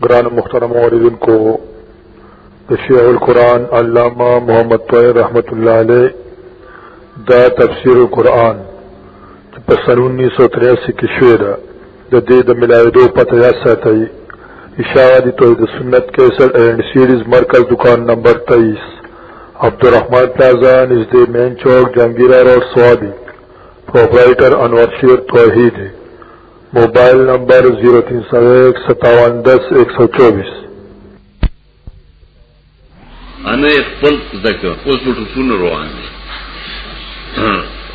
گران مخترم عوردن کو شیع القرآن علامہ محمد طویر رحمت اللہ علیہ دا تفسیر القرآن پسن انیس سو تریاسی کی شعر د دې د ملاویدو پته یا ساتئ اشاعه دی توحید سنت 61 اینڈ سیریز مرکز دکان نمبر 23 عبدالرحمن پلازا نزد مین چوک جنگیرہ روڈ سوابی پروپرائٹر انور شیر توحید موبائل نمبر 03015710124 انه خپل ذکر اوس په ټوپونو روان دي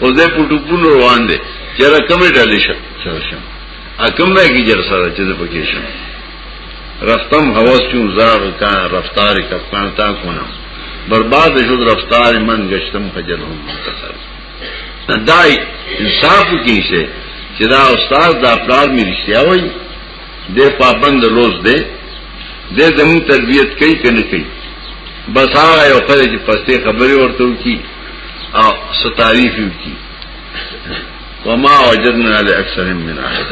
اوس په ټوپونو روان دي چې را کومه ډالې شم سره شم ا کوم راي کې جر سره چې په کې شم رفتم هوس چون زار کا رفتار کفکان تا کونم برباد شد رفتار من گشتم خجل هم منتصر دای انصاف کی سے چې دا استاد دا پلار می رښتیا وای د پابند لوز دی دې زموږ تربيت کوي کنه کوي بس هغه یو خدای چې پسته خبرې ورته وکي او ستاریف وکي وما وجدنا لاكثرهم من احد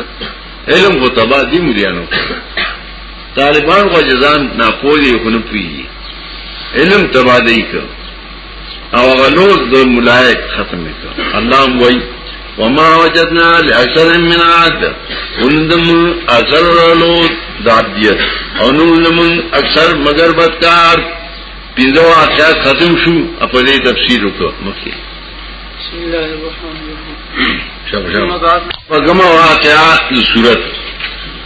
علم غو تبا دي مليانو طالبان غو جزان ناپوهي خنپي علم تبا دی کړ او غلوز د ملائک ختم کړ الله وای وما وجدنا لأكثر من عاد ولندم اثر ولو ذاتیت او نو لمن اکثر مگر بدکار پینځه واقعات ختم شو په دې تفصیل وکړه مخکې بسم الله الرحمن الرحیم شبه شبه په کومه واقعات صورت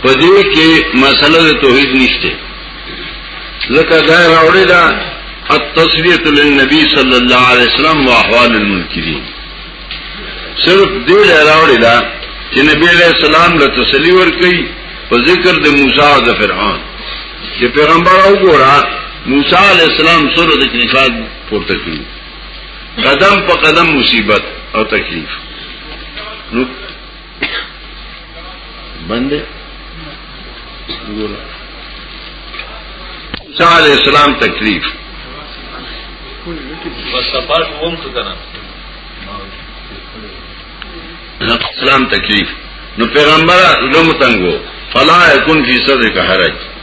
په دې کې مسله توحید نشته لکه دا راوړی دا التصویت للنبی صلی الله علیه وسلم و احوال المنکرین صرف دې راوړی دا چې نبی علیہ السلام له تسلی ور کوي په ذکر د موسی او د فرعون چې پیغمبر او ګورا موسی علیہ السلام سره د نفاق پورته کړی قدم په قدم مصیبت او تکلیف نو بند ګوره موسی علیہ السلام تکلیف وسباش ووم څه کنه اسلام تکلیف نو پیغمبر لوم تنگو فلا یکن فی صدر کا حرج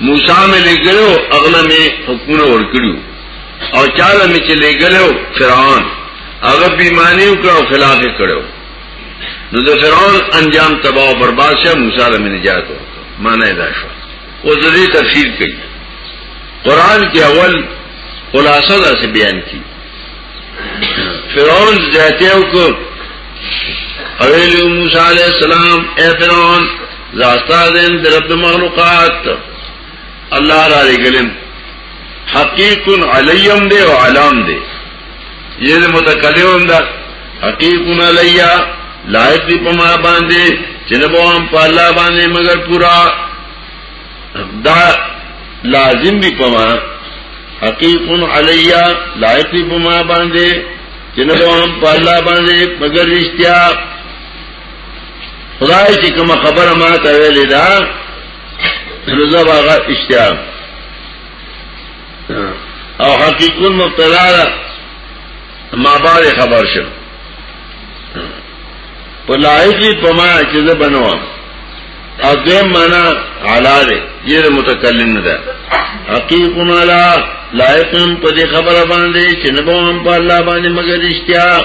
موسی مې لګلو اغله مې حکمونه ورکړو او چاله مې چې لګلو فرعون هغه بیمانی وکړ او خلاف کړو نو د فرعون انجام تباہ او برباد شه موسی له نجات ورکړ معنی دا شو او ځدی تفسیر کړي قران کې اول خلاصه دا څه بیان کی فرعون ذاته وکړ اویل موسی علیہ السلام اے فرعون زاستازم در رب مخلوقات الله را لګلم حقیق علیم دی او علام دی یہ دے متقلیم ہم دا حقیقون علیہ لائق دی پما باندے چنبو ہم پا اللہ باندے مگر پورا دا لازم دی پما حقیقون علیہ لائق دی پما باندے چنبو ہم پا اللہ باندے مگر رشتیاب خدای چې کوم خبره ما ته ویلې ده نو زه هغه اشتیاق او حقیقت مبتلا ده ما باندې خبر شم په لایقي په ما چې زه بنوم او دې معنا علا دې یې متکلم نه ده حقیقت مالا لایقم په دې خبره باندې چې نه بوم په الله باندې مگر اشتیاق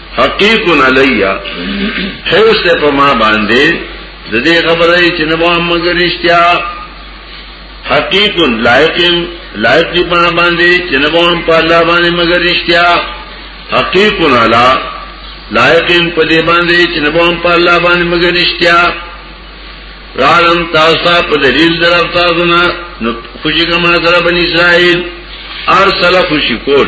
حقیق علی حوس ته په ما باندې د دې خبره چې نه وام مگر اشتیا حقیق لایق لایق دی په ما باندې چې نه وام په الله باندې مگر اشتیا حقیق علی لایق په دې باندې چې نه وام په الله باندې مگر اشتیا رالم تاسو په دلیل درف تاسو نه نو خوشی کما سره بنی اسرائیل ارسل خوشی کول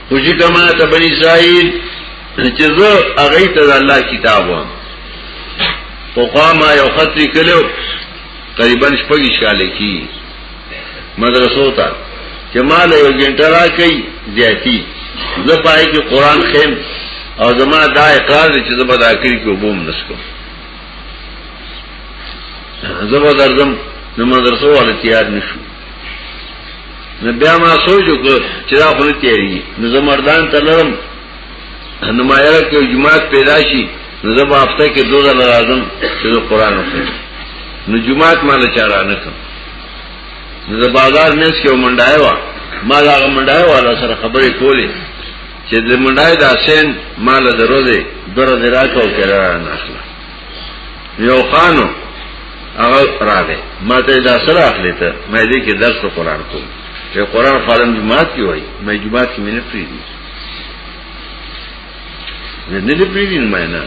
خوشی کما تا بنی اسرائیل چې زه هغه ته د الله کتاب وم په قامه یو خط لیکلو تقریبا شپږ شاله کی مدرسو ته چې مال یو ګنټه را کوي زیاتی زه پای کې قران خیم او زما دا اقرار چې زما دا کړی کې وبوم نسکو زه به درځم نو مدرسو ولې تیار نشو نو بیا ما سوچ وکړ چې دا خو نه تیری نو زمردان ته لرم نو ما یره کې جمعات پیدا شي نو زه په هفته کې دوه ځله راځم چې قرآن وکړم نو جمعات ما له چاره نه کوم نو د بازار مېز کې ومنډای و ما دا منډای والا سره خبرې کولې چې د منډای د حسین مال دروځي دره دراکو کرا نه اخلا یو خانو هغه راغی ما ته دا سره اخلي ته مې دې کې درس قرآن کوم چې قرآن فارم جماعت کې وای مې جماعت کې مینه پری دي نه نه پری دي مې نه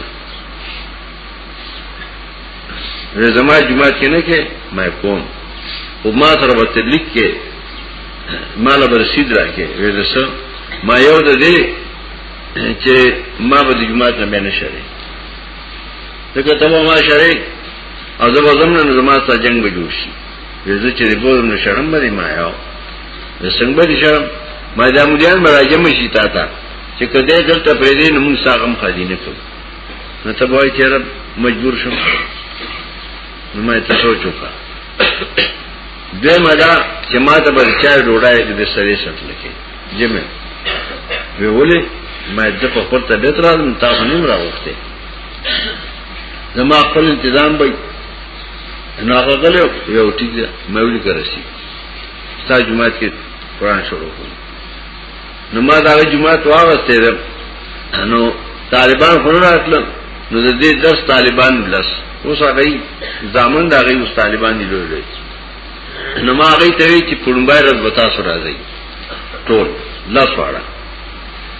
زما جماعت کې نه کې مې کوم او ما سره په تبلیغ کې مال برسید راکې ویل سره ما یو د دې چې ما به د جماعت نه نه شری ځکه ته ما شریک او زه به زمنه نو زما سره جنگ به جوړ شي زه چې بوزم نو شرم باندې ما یو زه څنګه به شرم ما د امریان مراجم شي تا ته چې کده دلته پرې دې نو موږ ساغم خالي نه کوو نو ته وای چې رب مجبور شم نو ما ته سوچ وکړه دوی مدا چې ما ته بل چا ډوډۍ د سره سټل کې جمع وی ولی ما دې په خپل طبيعت راځم تاسو نیم راوخته زما خپل انتظام به نو هغه غلو یو ټیک دی مې ولي کرسي تا جمعه کې قران شروع کړ نو ما دا جمعه واغسته ده نو طالبان خور راتل نو د دې درس طالبان بلس اوس هغه ځامن دا غي اوس طالبان دی لوی لوی نو ما غي ته وی چې پړمبای رز بتا سره راځي ټول لا سواړه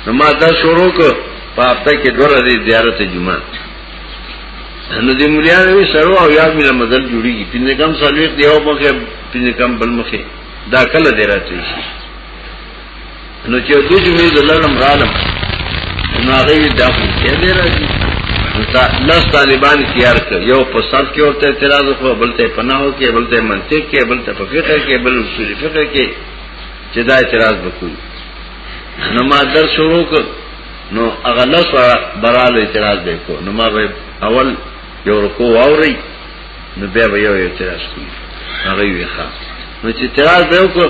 نو ما دا شروع کو په هفته کې دوه ورځې زیارت جمعه نو دې مليان وی سره او یاد مله مدل جوړیږي پینې کم سالوي دیو مخه پینې کم بل مخه دا کله دی راځي نو چې د جمعې د لړم غالم نو هغه یې دا خو کې دی راځي نو تا لس طالبان تیار کړ یو په سر کې ورته اعتراض وکړ بل ته پناه کې بل ته منطق کې بل ته فقه کې بل اصول فقه کې چې دا اعتراض وکړي نو ما در شروع کړ نو هغه لس براله اعتراض وکړ نو ما به اول یو رکو اوري نو بیا به یو اعتراض کوي هغه یې ښه نو چې اعتراض وکړ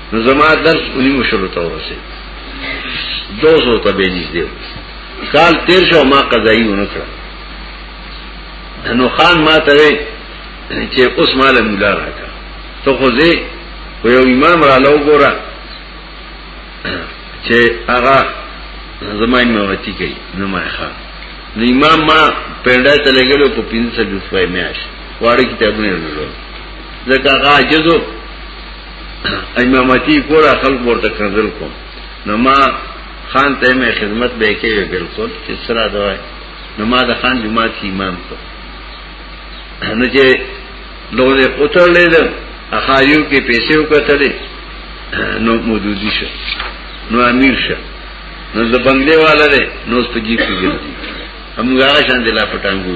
نو زما درس اونی مشرو ته ورسې دو زو ته به نږدې کال تیر شو ما قضایي ونکړه نو خان ما ته چې اوس مال مولا راکا ته خو زه یو امام را لو ګورا چې هغه زمای مې وتی کوي نو ما ښا نو امام ما پنده ته لګلو په 1500 روپۍ میاش واړه کتابونه لولو ځکه هغه جزو امامتی کولا خلق ورته کنزل کوم نو ما خان ته مې خدمت به کوي بالکل چې سره دا وای نو ما د خان جمعه کې امام کو نو چې لوګو دې اوتر لیدل اخایو کې پیسې وکړلې نو مودودی شو نو امیر شو نو د بنگلې والا دې نو سپجی کېږي همغه شان دلا پټانګو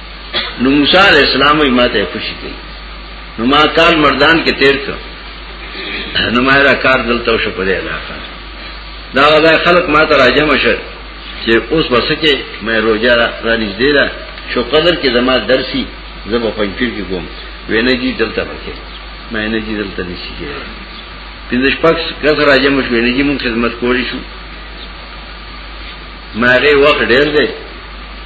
نو موسی علیہ السلام یې ماته خوشی کړي نو ما کال مردان کې تیر کړ نو ما را کار دلته شو په دې علاقه دا غدا خلق ما ته راځم شه چې اوس بسکه مې روزه را نږدې ده شو قدر کې زما درسي زما پنځیر کې کوم وینه جی دلته ورکه مې نه جی دلته نشي کېږي پنځه شپږ کس راځم شو وینه جی مون خدمت کولی شو ماره وخت ډېر دی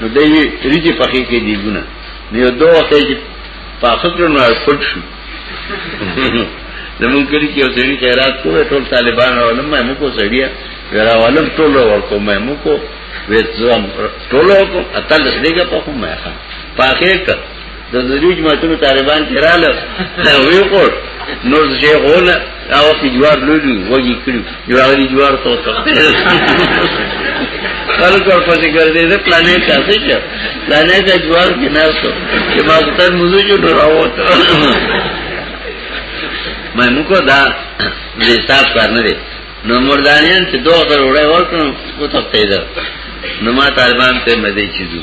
نو دوی ریجی پخې کې دی ګونه نو دوه وخت کې پاخه کړو نو پټ شو زمون کلی کې اوسېږي خیرات کوه ټول طالبان علماء مې موږ سړیا ورا علم ټول ورکو مې موږ وې ځم ټول ورکو اتل دې کې په کومه ښه پاخه کړ د دریو جماعتونو طالبان چې رااله وی خور نور څه شي غول او چې جوار لولي وږي کړو جواري جوار ته وته خلک ور پسې ګرځي د پلانې تاسو چې پلانې د جوار کې نه اوسو چې ما ستر موضوع جو راوته مې نو کو دا د حساب کار نه دی نو مردانیان چې دوه غره وړه ورکړم کو تختې ده نو ما طالبان ته مزه چیزو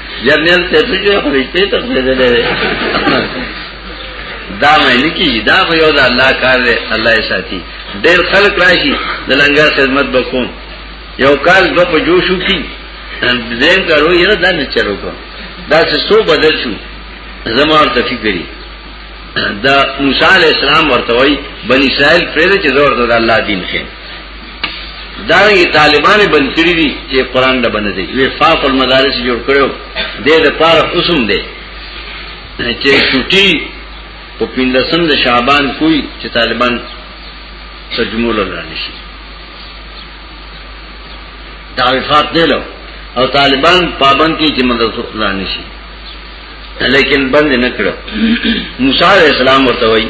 جرنیل ته څه کوي خو دې ته څه دی دا مې نکی دا به یو د الله کار دی الله یې ساتي ډېر خلک راشي د لنګر خدمت وکوم یو کال دو په جوشو کې زم کارو یې دا نه چلو کو دا څه سو بدل شو زما ورته فکرې دا موسی علی السلام ورته وای بنی اسرائیل پرې چې زور د الله دین خې دارنګه طالبان بند کړی دي چې قران د بند دي وفاق المدارس جوړ کړو د دې لپاره اوسم دي چې چټي په پیندسم د شعبان کوی چې طالبان سجمول لرانه شي دا وفاق دی له او طالبان پابند کی چې مدرسو لرانه شي لیکن بند نه کړو موسی علیہ السلام ورته وایي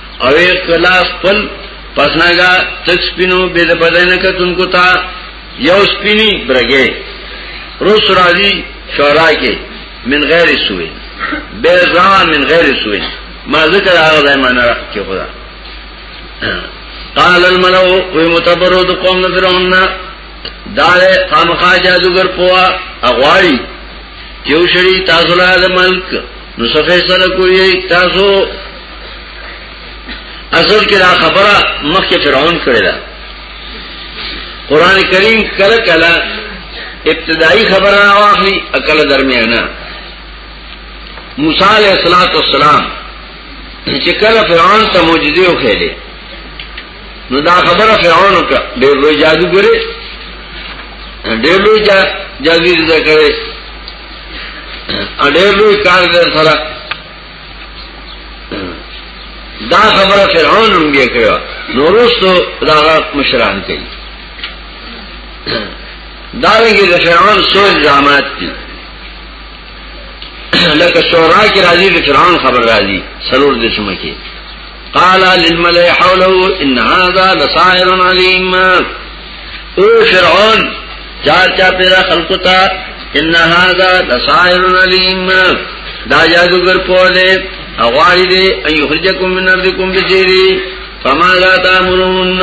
او کلا خپل پسنګا تک سپینو بے د بدن کتون کو تا یو سپینی برګې روس راځي شورا کې من غیر سوی بیزا من غیر سوی ما ذکر هغه ځای معنا کې خدا قال الملو وی متبرو د قوم نظرون دار خامخا جادوګر پوا اغواړي چې وشړي تاسو له ملک نو صفه سره کوی تاسو اصل کې دا خبره مخکې فرعون کړې ده قران کریم کله کله ابتدایي خبره راوخلي اکل درمیانه موسی علیہ الصلوۃ والسلام چې کله فرعون ته معجزې وکړي نو دا خبره فرعون وکړه ډېر لوی جادوګری ډېر لوی جادوګری ذکر ډېر لوی کار سره دا خبره فرعون هم بیا کړو نورستو دا مشران کوي دا لګي د فرعون سوچ زامات دي لکه شورا کې راځي د فرعون خبر راځي سرور د شمه کې قال للملئ حوله ان هذا لسائر عليم او فرعون چار چا پیرا خلقو تا انہا دا لسائرن علیم دا جادوگر پولے اغواری دے ان یخرجکم من اردکم بسیری فما لا تامرون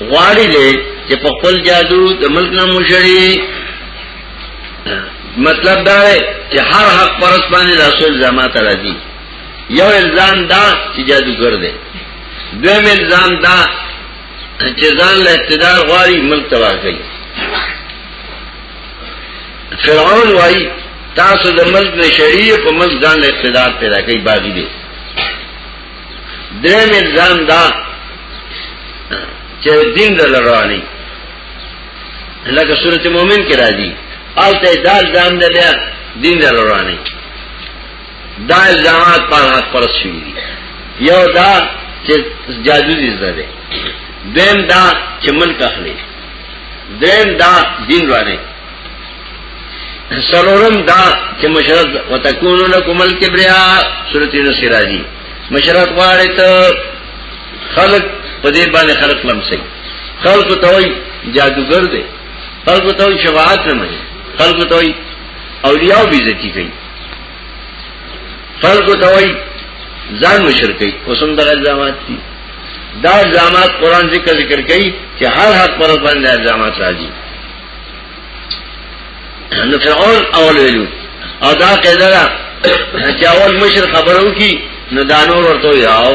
غواری دے چې په خپل جادو د ملک نه مشری مطلب دا ہے چې هر حق پرس باندې رسول زما ته راځي یو الزام دا چې جادوګر دی دویم الزام دا چې ځان له اقتدار غواړي ملک تباہ کوي فرعون وایي تاسو د ملک نشریه په ملک ځان له اقتدار پیدا کوي باغی دی دریم الزام دا چې دین د لرانی لکه سورته مؤمن کې راځي او ته دا الزام ده دین د لرانی دا الزامات پر حق پر شوی دی یو دا چې جادو دي زده دیم دا چې ملک اخلي دیم دا دین وانه سلورم دا چې مشرق وتكونوا لكم الكبرياء سورۃ یونس راځي مشرق غواړي ته خلق په دې باندې خلق لمسي خلق ته وي جادوګر دی خلق ته وي شفاعت نه مني خلق ته وي اولیاء بیزتی کوي فرق توئی زان مشرکی قسم در الزامات تی دا الزامات قرآن ذکر ذکر کئی چی ہر حق پر بند الزامات راجی نو فرعون اول ویلو او دا قیدرہ چی اول مشر خبرو کی نو دانور ورطو یاو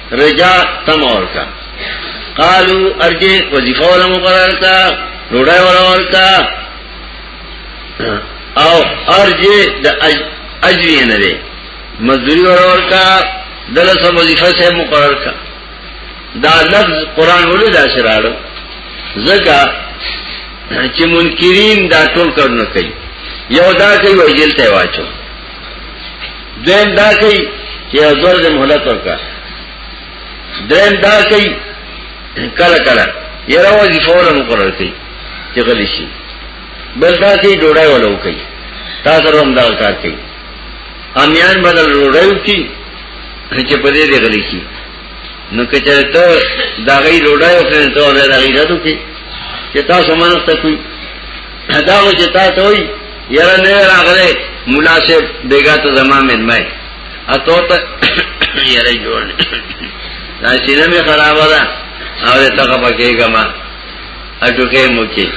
رجا تم ورکا قالو ارجه وظیفه ولا مقرر کا روډای ولا ورکا او ارجه د اجری نه دی مزدوری ولا ورکا دلته وظیفه سه مقرر کا دا لفظ قران ولې دا شراړو زکا چې منکرین دا ټول کارونه کوي یو دا کوي وجل ته واچو دین دا کوي چې یو ځل د مهلت ورکا دین دا کوي کله کله یره وځي فورا مقرر کوي چې غلی شي بل دا چې ډوړای ولو کوي تاسو هم دا کار کوي امیان بدل ډوړای کوي چې په دې دی غلی شي نو کچره ته دا غي ډوړای او څنګه ته دا غي راتو کې چې تاسو مانسته کوي دا و چې تاسو وي یاره نه راغله مولا سے بیگا ته زما مېلمای اته ته یاره جوړ دا سینه می خراب ده او ته کا پکې ګما اټو کې مو کې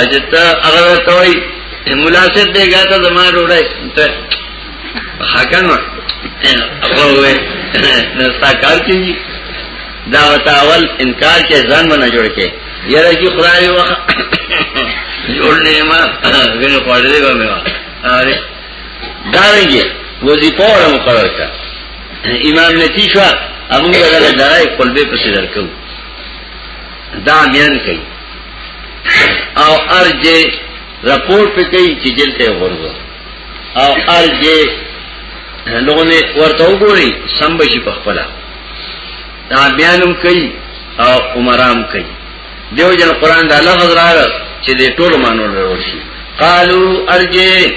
اجته هغه ته وای مولا سے بیگا ته زما روړای ته حقن هغه وې نستا کار کیږي دا وتاول انکار کې ځان باندې جوړ کې یره چې خدای و جوړ نه ما غني خوړې دی به ما اره دا رنګي وظیفه ولا مقرر کا امام نتی شو ابو غره درای قلبه پسې درکو دا بیان کوي او ارجه رپورټ پې کوي چې جلته ورغو او ارجه لوګونه ورته وګوري سم بشي په خپل دا بیانم کوي او عمرام کوي دیو جن قران دا لفظ راغ چې دې ټول مانو ورور شي قالو ارجه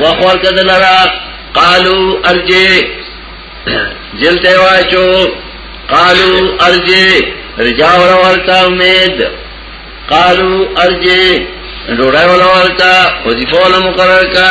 وقال کده لرا قالو ارجه جلته واچو قالو ارجه رجا ور ورتا امید قالو ارجه ډوړای ور ورتا وظیفه ول مقرر کا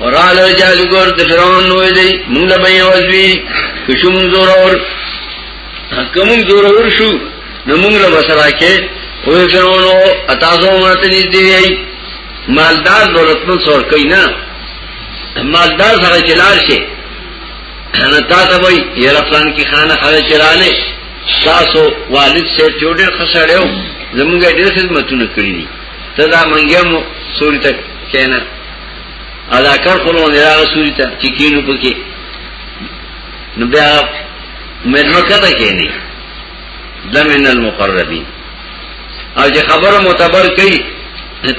وراله جادوګر د فرعون نوې دی موږ له به وځوي کوم زور اور کوم زور اور شو نو موږ له وسره کې او فرعون او اتاسو ماته دې دی مالدار دولتمن څور کوي نه مالدار سره چلار شي انا تا ته وای یره پلان کې خانه خره چلاله تاسو والد سے چوډه خسړیو زمونږ ډېر خدمتونه کړی دي ته دا منګم سوري تک کینه ادا کر خلو نه راغسوري ته چې کینو پکې نو بیا مېرمه کته کېنی لمن المقربین او چې خبره معتبر کړي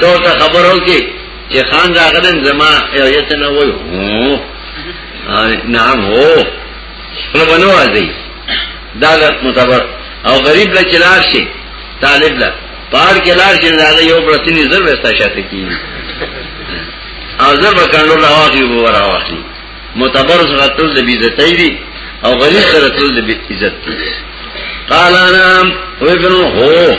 ته ته خبرو کې چې خان راغلم زما یو یت نه وای هو نعم هو نو بنو راځي دا معتبر او غریب له چلار شي طالب له پار کې لار چې دا یو برسینی زر وستا شاته کی او زر به کاندو لا واخی وو را واخی متبر سره تل د بیزتای دی او غریب سره تل د عزت دی قال انا وی بنو هو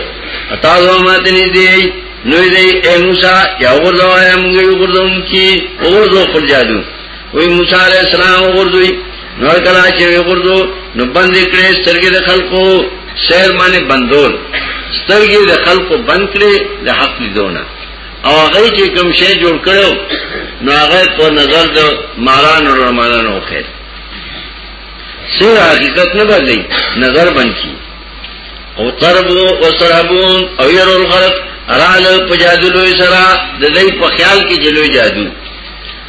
اتا زو ماته ني دی نوې دی اے موسی یا ورځو ایم ګي ورځو کی ورځو خپل جادو وی موسی علیہ السلام ورځوي نو کلا چې وګورځو نو بند کړي سترګې د خلکو سیر باندې بندول سترګې د خلکو بند کړي د حق لیدونه او هغه چې کوم شی جوړ کړو نو هغه په نظر د ماران او رمانان وخه سیر حقیقت نه بدلی نظر بند کی او تربو او سرابون او ير الخلق رال په جادو لوی سرا د دې په خیال کې جلوی جادو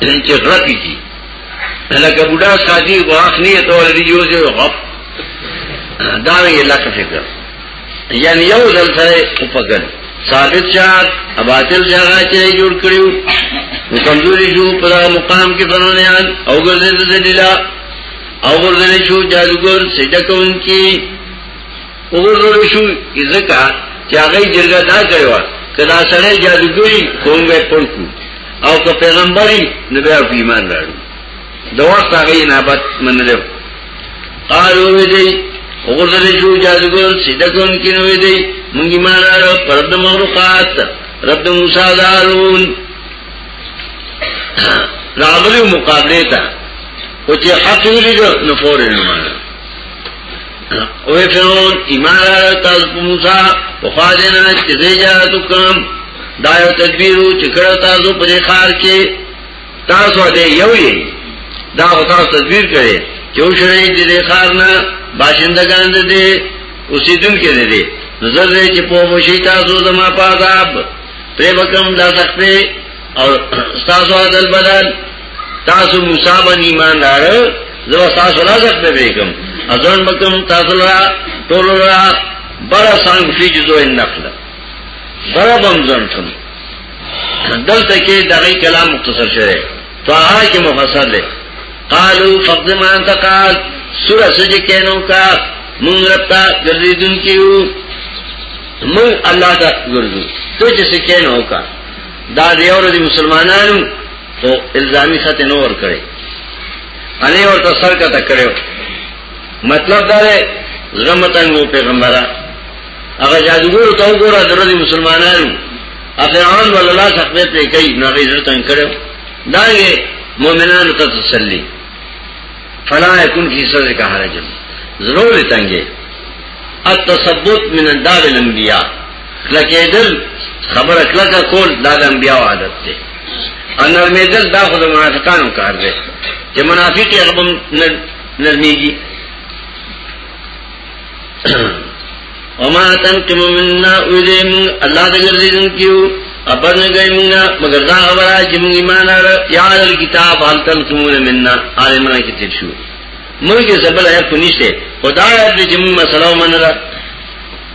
چې غلط کی لکه بوډا ساجي غواخ نه ته ولې یو ځای غپ دا یې لکه فکر یعنی یو ځل سره وپګل ثابت شاد اباطل جگہ چه جوړ کړیو نو کمزوري شو په مقام کې فرعونان او ګرځېد دلیلا او ګرځېد شو جادوګر سجده کوونکی او ګرځېد شو ځکه چې هغه جرګه دا کړو کدا سره جادوګری کوم وې پړکو او که پیغمبري نو بیا په ایمان راړو د وخت هغه نابت منلو قالو وی دی وګورل شو جادوګر سیده کوم کې نو وی دی مونږ ایمان راړو پر د مخلوقات رب موسی دارون راغلی مقابله ته او چې حق ویل نو فورې نه مانه او فرعون ایمان را تاسو په موسی په خاجنا چې دې جاتو کوم دا یو تدبیر چې کړه تاسو په دې خار کې تاسو دې یو یې دا تاسو تدبیر کړي چې وشړې دې خار نه باشندگان دې اوسیدون کې دې نظر دې چې په مشي تاسو زما پاداب پرې وکم دا تخته او تاسو عدل بدل تاسو موسی باندې ایمان راړو زه تاسو لا ځخ نه بیګم اذن بکم تاسو لا ټول لا بر سان فی جزو النقل بر بمزن تم دلته کې دغه کلام مختصر شوی طه کې مفصل دی قالو فقد ما انت قال سورہ سجی کینو کا مونږ رتا ګرځیدون کیو مونږ الله ته ګرځو ته چې کینو کا دا دیو ردی مسلمانانو خو الزامی خطه نو ور کړی انې ورته سر کا تکړو مطلب دا دی زغمتن وو پیغمبره هغه جادوګر ته وګوره درې مسلمانانو افرعون ول الله څخه ته کوي نه غي عزت کړو دا یې مؤمنانو ته تسلی فلا یکون فی صدر کا حرج ضرور تنگه التثبت من الدار الانبیاء کلکېدل خبره کلکه کول دا د انبیاو عادت دی او نرمېدل دا خو د منافقانو کار دی چې منافق یې هغه نرمېږي وما تنقم منا اذم الله دې ګرځېدون کیو ابر نه گئی مونږه مگر دا خبره چې مونږ ایمان لرو یا د کتاب حال تنقمون منا عالمانه کې تیر شو مونږه زبل هر کو نشته خدای دې چې مونږ مسله ومنله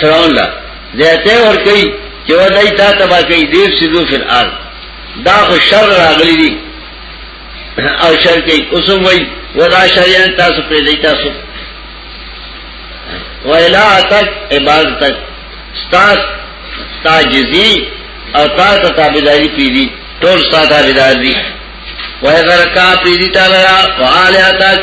فرعون لا زیته ور کوي چې ودای تا تبا کوي دیو سیدو فل ارض دا خو شر راغلی دي او شر کوي اوسم وای ودا شریان تاسو پرې دی تاسو ویلا تک عبادت تک ستاس تاجزی او تا ته تابعداري پیری ټول ساده تابعدار دي وای غره کا پیری تعالی او الیاتک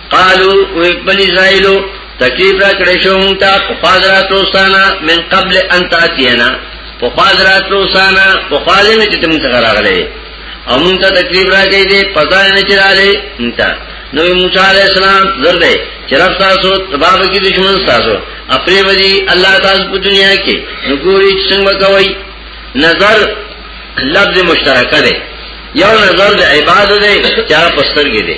قالو وی بنی اسرائیلو تکلیف را کړی شو مونږ ته په خاطراتو سانا من قبل ان تاتینا په خاطراتو سانا په خاله نه چې تم څنګه راغلې او مونږ ته تکلیف را کړی دې پتا نه چې راغلې مونږ ته نو موسی علی السلام زرده چې رب تاسو تباب کی دشمن تاسو خپل ودی الله تعالی په دنیا کې نو ګوري څنګه کوي نظر لفظ مشترکه ده یو نظر د عبادت ده چې هغه پستر کې ده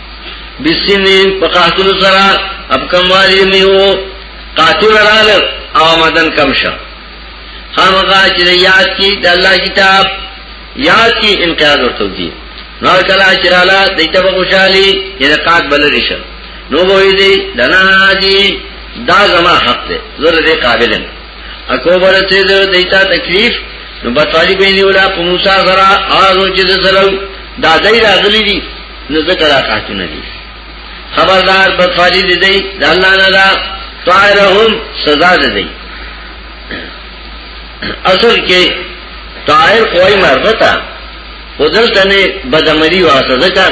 بسنین په قاتل سره اب کموالی میو قاتل رال او آمدن کم شا خامقا چر یاد کی دا اللہ کتاب یاد کی انقیاد ورطو دی نور کلا چرالا دیتا بخوشحالی یعنی قات بلری شا نو بوئی دی دنا دی دا زما حق دی زر دی قابلن اکو برسی دی دیتا تکلیف نو بطالی بینی اولا پموسا سرا آزو چیز سرو دا دی راغلی دی نو ذکر آقاتو ندی خبردار بدخوالی دی دی دا اللہ ندا طائرهم سزا دی دی اصل کې طائر قوائی مرغتا خودل تنه بدمری واسه ذکر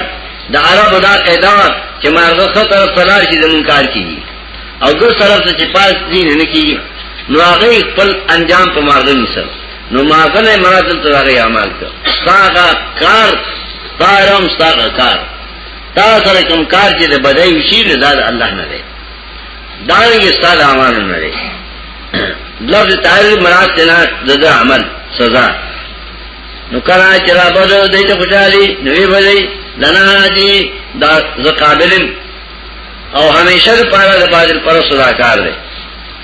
د عرب دا قیدا چې مرغه خطر فلار شي د منکار کیږي او دو طرف ته چې پاس دین نه کیږي نو هغه خپل انجام په مرغه نسل نو ما غنه مراد ته راغی عمل کړ ساغه کار دارم ساغه کار تا سره کوم کار چې د بدای شي نه داد الله نه دی دا یې ساده عمل نه دی لفظ تعالی مراد ته نه د عمل سزا نو کله چې را بده دې ته خوشالي نوې بلې دنا دي دا زقابلن او همیشه لپاره د باجل پر صدا کار دی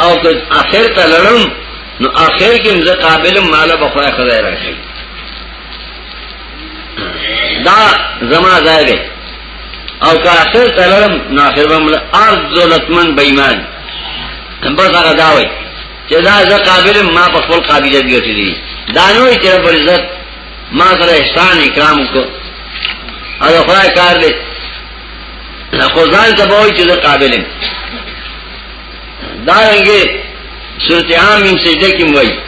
او که اخر ته لړم نو اخر کې زه قابل مال به خدای خدای راشي دا زما ځای دی او که اخر ته لړم نو اخر به مل ارض ذلتمن بېمان بس هغه دا وایي چې دا زه قابل ما په خپل قابلیت ګټلی دا نو چې رب عزت ما سره احسان اکرام وکړ او خدای کار دې خو ځان ته وایي چې زه قابل یم دا رنګه صورت عام من سجده کې وایي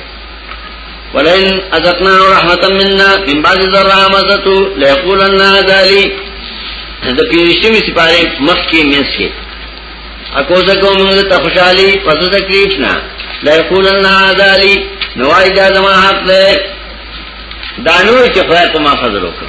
ولئن اذقنا رحمة منا من بعد ذرا مزتو ليقولن هذا لي د پیرشتمی سپاره مخ کې منس کې اکوزه کوم موږ ته خوشحالي پس تکلیف نه لا یقولن هذا لي نوای دا زما حق ده دانو چې خدای ته ما فضل وکړ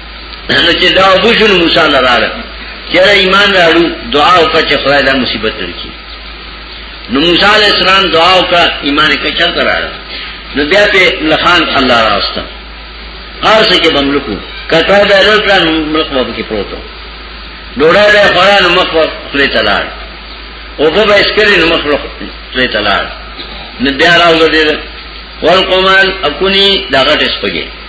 نو چې دا وبشل موسی لراله چېرې ایمان راړو دعا وکړه چې خدای دا مصیبت لري نو موسی علی السلام دعا وکړه ایمان کې چل کراړه نو بیا په لخان الله راوسته هر څه کې بملکو کته دا لوټان ملک وب کې پروتو ډوړا دا خوران مخ خپل تلار او په بس کړي نو مخ خپل تلار نو بیا راوګرځیدل والقمال اكوني دا غټ سپګي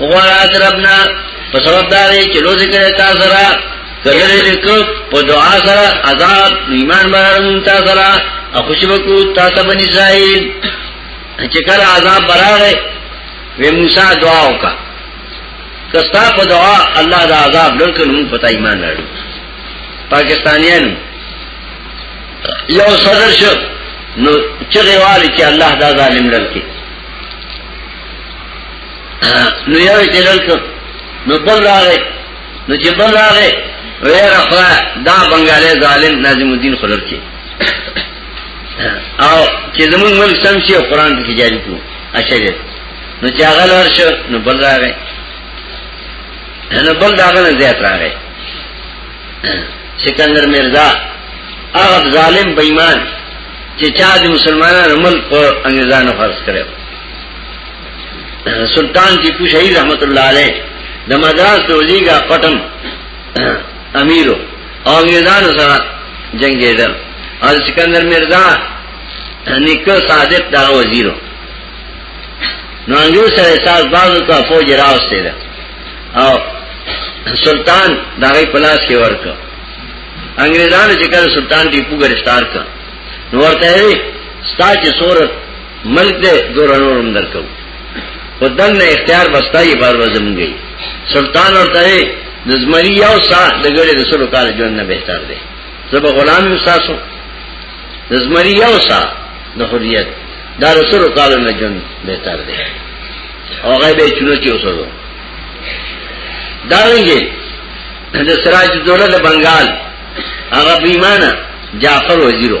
وغواړه دربنا په سبب دا دی چې روزي کړه تاسو را کله دې کو په دعا سره عذاب ایمان باندې تاسو را او خوشبو کو تاسو بنی اسرائیل چې کله عذاب براغه وی موسی دعا وکا کستا په دعا الله دا عذاب لکه نو پتا ایمان لرو پاکستانیان یو صدر شو نو چغه والی چې الله دا ظالم لکه نو یو چې دلته نو بل راغی نو چې بل راغی ویره خو دا بنگالی ظالم ناظم الدین خلر چې او چې زمون ملک سم شي قرآن کې جاری کو اشریت نو چې هغه لور شو نو بل راغی نو بل داغه نه زیات راغی سکندر مرزا هغه ظالم بېمان چې چا د مسلمانانو ملک په انګريزانو خرڅ کړو سلطان کی پو شہید رحمت اللہ علیہ دا مدراس تو وزیر کا قطم امیرو اور انگریزان سرا جنگ در اور سکندر مرزا نکو صادق دا وزیرو نو انگریز سر احساس بازو کا فوج راوس تے دا اور سلطان دا غی پلاس کے ورکو انگریزان چکر سلطان ٹیپو گرفتار کر نو ورته ستا چې صورت ملک دے دورا نورم درکو خو دن نه اختیار بستای بار وزم گئی سلطان اور ترے دزمری یو سا دگڑے دسلو کال جون نه بہتر دے زب غلام ساسو دزمری یو سا د حریت دا رسول کال نه جون بہتر دے او غیب چنوتی اوسلو دا ویږي د سراج دوله د بنگال هغه بیمانه جعفر وزیرو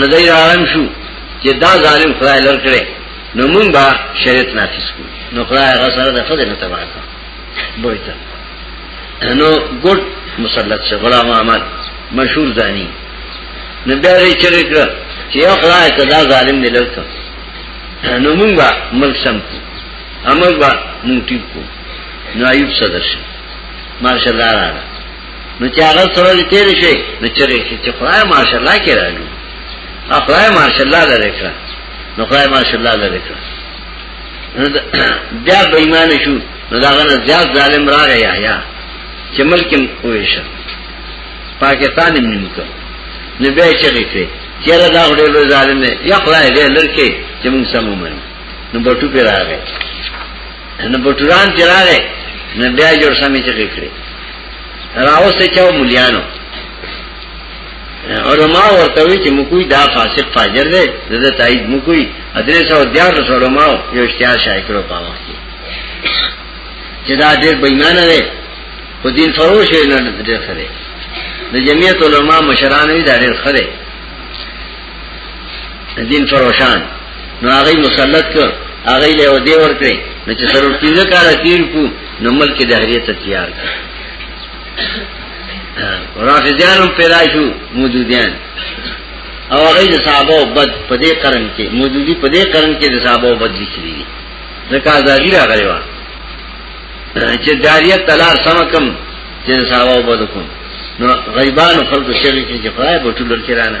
نو دای راغم شو چې دا ظالم خدای لور کړي نو مونږ به شریعت نافذ کړو نو خدای هغه سره د خدای نه تبعه کړ بوته نو ګډ مسلط شه غلام احمد مشهور ځاني نو بیا یې چرې کړ چې یو خدای ته دا ظالم دی لور کړ نو مونږ به ملک سم کو امر به مونږ ټیک کو نو ایوب صدر شه ماشاء الله نو چې هغه سره دې تیر شي نو چې خدای ماشاءالله کې راغلی خدای ماشاءالله لري کړ نو خدای ماشاءالله لري کړ بیا به ایمان شو نو دا غنه زیات ظالم راغی یا یا چې ملک هم وېشه پاکستان هم نیمه کړ نو بیا چې کړی چیرې دا وړې له ظالم نه یا خدای دې لرکې چې موږ سمو منو نو بټو پیراغه نو بټوران چې راغې نو بیا جوړ سمې چې کړې راوسته چاو مليانو علماء ورته وی چې مکوې دا فاسق فاجر دی دغه تایید مکوې ادرس او دیار علماء یو اشتیار شای کړو په وخت کې چې دا ډېر بېمانه دی او دین فروش نه ډېر خره د جمعیت علماء مشران وی دا ډېر خره دین فروشان نو هغه مسلط کو هغه له ودی ورکړي نو چې سره پینځه کار تیر کو نو ملک د هریت تیار کړ رافضیان پیدا شو موجودیان او هغه د صحابه او بد په دې قرن کې موجودی په دې قرن کې د صحابه او بد ذکر دي ځکه ازادي راغلی و چې داریت تلار سم کم چې صحابه او بد کوم نو غیبان خلق شریک چې خدای په ټول کې رانه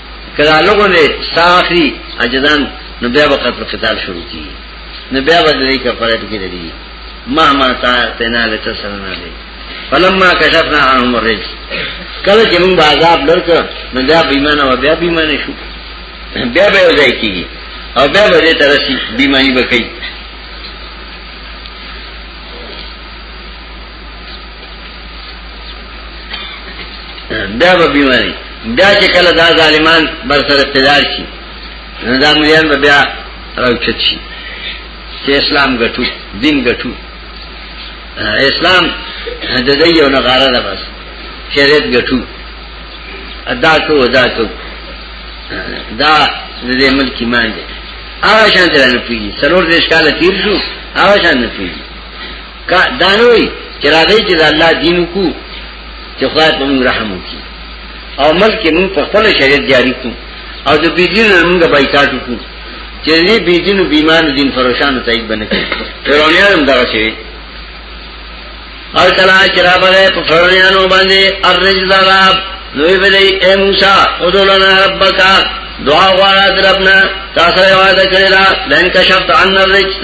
کله لوګو نه ساخي اجدان نو بیا به قتل قتال شروع کی نو بیا به دې کا پرد کې دی ما ما تا تنا له تسره نه دی فلما کشفنا عنهم الرجس کله چې موږ عذاب لرک نو بیا بیمانه و بیا بیمانه شو بیا به ځای کیږي او بیا به دې ترسي بیمانی بکې بیا به بیماری بیا چې کله دا ظالمان بر سر اقتدار شي نو دا مليان به بیا راوچت شي چې اسلام ګټو دین ګټو اسلام د دې یو نه غاره ده بس شریعت ګټو ادا کو ادا کو دا د دې ملک ایمان دی هغه شان درنه پیږي سرور دیش کاله تیر شو هغه شان نه پیږي کا دانوی چې راځي چې الله دین کو چې خدای په موږ رحم وکړي او ملک موږ په خپل شریعت جاری کو او د بیجین موږ بایکاټ کو چې دې بیجین بیمان دین فروشان تایید بنه کړي فرعونانو دغه شي او کلا چرابغه په فرعونانو باندې ارجز عذاب نوې بلې اے موسی ادولنا ربک دعا غواړه درپنا تاسو یې وعده کړی دا لن کشفت عن الرجز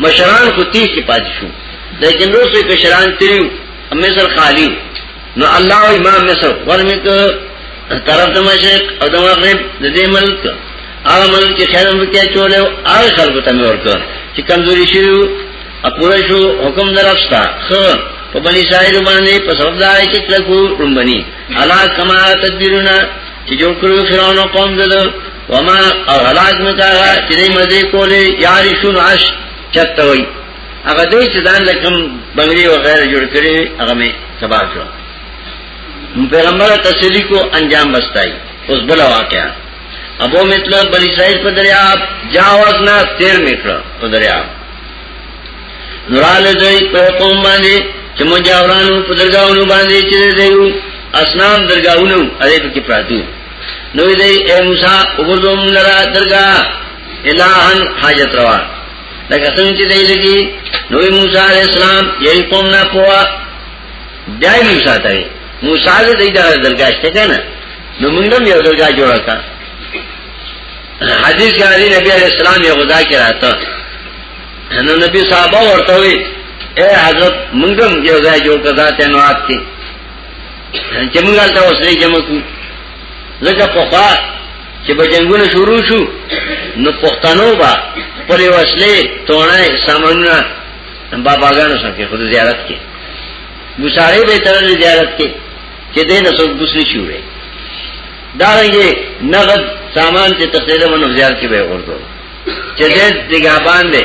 مشران خو تیس کی پاتی شو لیکن روز وی کشران تریو مصر خالی نو اللہ و امام مصر ورمی که طرف دا مشرق او دا مغرب دا دی ملک آغا ملک چی خیرم بکیا چولے و آغا خلق تمی ورکا چی کمزوری شیو اپورا شو حکم در افستا خور پا بنی سائر باندی پا سبب دا آئی چی کلکو رنبنی علا کما تدبیرونا چی جو کرو فرعون و قوم دلو وما او هلاک مکاغا چې دې مزه کولې یاري شون عش چته وي هغه دې چې ځان لکم بنگلي او غیر جوړ کړي هغه مې سبا شو پیغمبر تسلی کو انجام بستای اوس بل واقعا ابو متل بنی اسرائیل په دریاب جاوز نه تیر میکړه په دریاب نورال دې په قوم باندې چې مونږ اورانو په درگاہونو باندې چې دیو اسنام درگاہونو اړې کې پراتی نو دې اے موسی وګورم لرا درګه الہن حاجت روا لکه څنګه چې دی لګي نو موسی علی السلام یې کوم نه پوا بیا یې موسی ته موسی دې دې دا درګه شته کنه نو موږ هم یو درګه جوړه کا حدیث کې علی نبی علی السلام یې غدا کې راته نو نبی صاحب ورته وی اے حضرت موږ هم یو ځای جوړ کړه ته نو آت کې چې موږ هلته وسلې جمع کړو ځکه په خوا چې به جنگونه شروع شو نو پښتنو به پر وسلې تونه سامانونه باباګانو سره کې خود زیارت کې ګساره به تر زیارت کې چې دې نه څوک دوسری شي وي دا رنګه نغد سامان چې تخصیله منو زیارت کې به ورته چې دې دګابان دې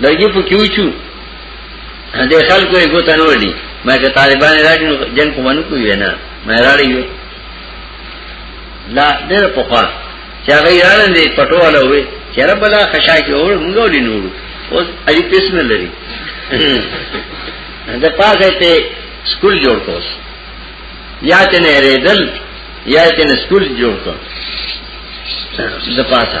لګي په کیوچو د خلکو یې ګوت نه وړي ما چې طالبان راځي جنگ کوم نه کوي نه ما راړي لا ډېر په خوا چې هغه یاران دې پټو والا وي چې رب لا خشا کې اور موږ ولې نور اوس اړي پیس نه لري د پاسه ته سکول جوړ کوس یا ته نه ریدل یا ته سکول جوړ کوس د پاسه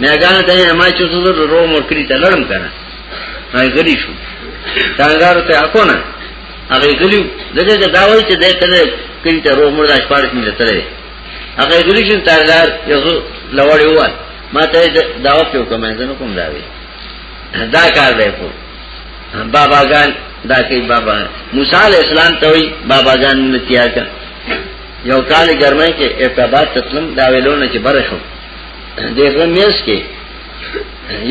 میګانو ته ما چې څو زر روم ورکړی ته لړم کنه هغه غلی شو څنګه ته اكو نه هغه غلیو دغه دا وایي چې دای کله کړي ته روم ورځ پارک مل تللی هغه غلی شو تاردار یو لوړ یو ما ته دعوت یو کوم نه کوم دا وی دا کار دی کو بابا ګان دا کوي بابا موسی علی السلام ته وی بابا ګان نه تیار کړ یو کال ګرمه کې ارتباط تطلم دا ویلونه چې برشو دې غره میس کې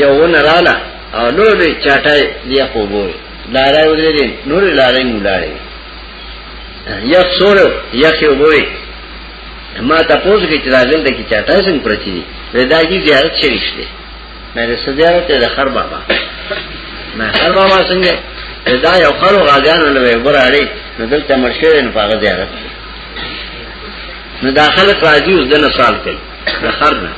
یو ونه رااله او لورې چاټای دی په وو لارې ودرې نور لارې مولاړې یا سور یا کې ووي ما تاسو کې چې راځل د کی چاټای څنګه پرتی دي ودا کی زیارت شریشته مې د زیارت د خر بابا مې خر بابا څنګه دا یو خرو غاګانو لوي وراړي نو دلته مرشه نه پاغه زیارت نو داخله راځي اوس د نسال کوي د خر نه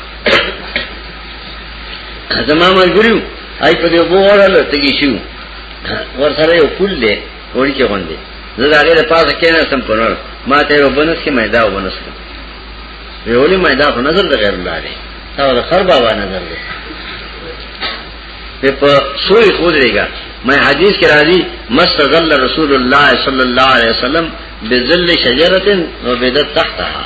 زما ملګریو آی په دې وګورل تګی شو ور سره یو پول دی وړي کې باندې زه دا غیر پاسه کېنه سم پنور ما ته یو بنس کې مېدا و بنس کې ویولې مېدا په نظر د غیر الله دی دا د خر بابا نظر دی په سوی خود ریګا مې حدیث کې راځي مستغل رسول الله صلی الله علیه وسلم بذل شجره وبدت تحتها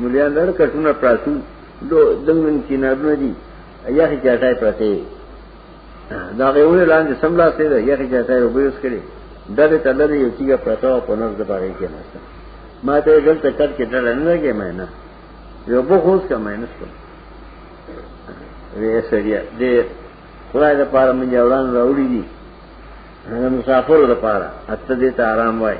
مليان لړ کټونه پراتو دو دنګن کینارونه دي یخې چټای پرته دا غوړې لاندې سملا سي دا یخې چټای وبېس کړي دغه تلل یو چیګه پرته په نور د باغې کې نشته ما ته ګل ته کټ کې ډل نه لګې مې نه یو بو خوښ کمه نه شو وې سړیا دې خدای د پاره مونږ اولان راوړي دي مسافر د پاره اته دې ته آرام وای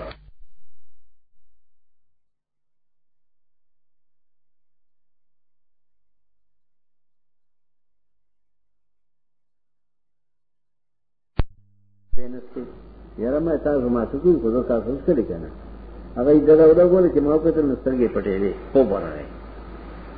یاره ما تاسو ما څه کوی خو تاسو څه لیکنه هغه دغه ورغول چې ما په تل نسترګې پټې دي خو برره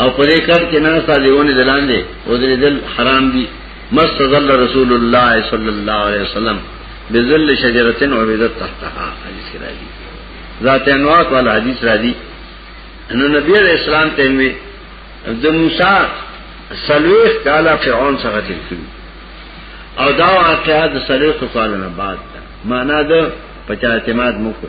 او په دې کار کې نه ساده ونه دلان دي او دې دل حرام دي مستذل رسول الله صلی الله علیه وسلم بذل شجرتن او بذل تحتها حدیث راځي ذات انوات والا حدیث راځي نو نبی علیہ السلام ته وی د موسی سلوخ کالا فرعون سره تل شو او دا واقعا د سلوخ کالا نه بعد معنا د پچا اعتماد مکو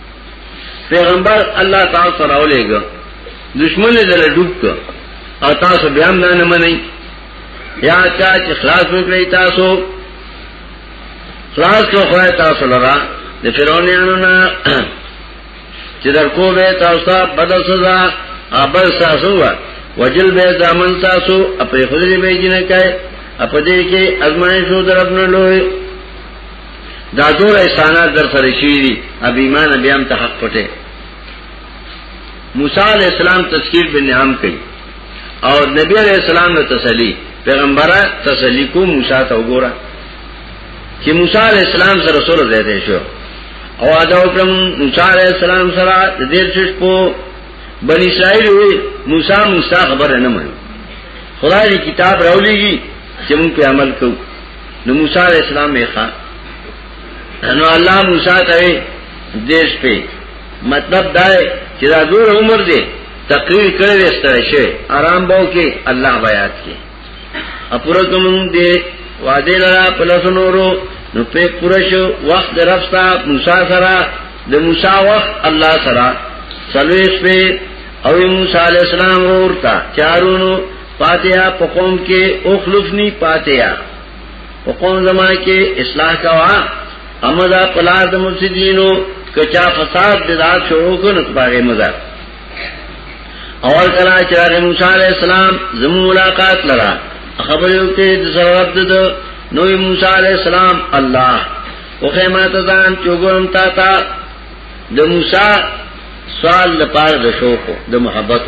پیغمبر الله تعالی سره راولېګ دشمن یې دل ډوب کړ او تاسو بیا هم نه منئ یا چا چې خلاص وکړی تاسو خلاص کو خو تاسو لرا د فرعونانو نه چې درکو به تاسو ته بدل سزا ابل تاسو وا وجل به ځامن تاسو په خدای به جنہ کای په دې کې ازمایښت درپنه لوی دا دور احسانات در سره شوی دي اب ایمان بیا هم ته حق پټه موسی علی السلام تذکیر بن نعم کوي او نبی علیہ السلام نے تسلی پیغمبر تسلی کو موسی ته وګوره چې موسی علیہ السلام سره رسول دې دې شو او ادا وکړم موسی علیہ السلام سره دې شش په بنی اسرائیل وی موسی موسی خبر نه مړ خدای کتاب راولېږي چې موږ په عمل کوو نو موسی علیہ السلام یې ښا نو الله موسی ته دیش په مطلب دا چې دا زور عمر دی تقریر کړی وستړ شي آرام باو کې الله بیات کې اپورا کوم دې وعده لرا پلس نورو نو په پوره شو وخت درفتا موسی سره د موسی وخت الله سره سلوې شپې او موسی علی السلام ورته چارونو پاتیا په قوم کې او خلفنی پاتیا په قوم زما کې اصلاح کوا امدا پلار د مفسدینو کچا فساد بدعات شروع کړ نو پاره مزه اور کلا چراغ موسی علیہ السلام زمو ملاقات لرا خبر یو ته د سبب د نو موسی علیہ السلام الله او خیمه ته ځان چوغم تا تا د موسی سوال لپاره د شوق د محبت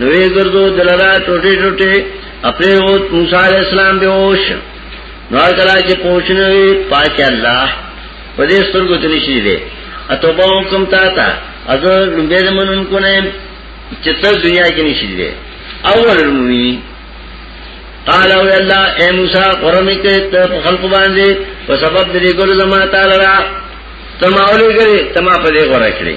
نوې ګرځو دلرا ټوټه ټوټه خپل او موسی عليه السلام به اوش نو کله چې پوښنوي پاک الله په دې سترګو ته نشي دي اتوبه کوم تا تا از لومبه زمونږ کو نه چې څو دنیا کې نشي دي اول مومي قال او الله اے موسی قرمه کې ته خلق باندې په سبب دې ګل زما تعالی را تما اولې ګره تما په دې غره کړی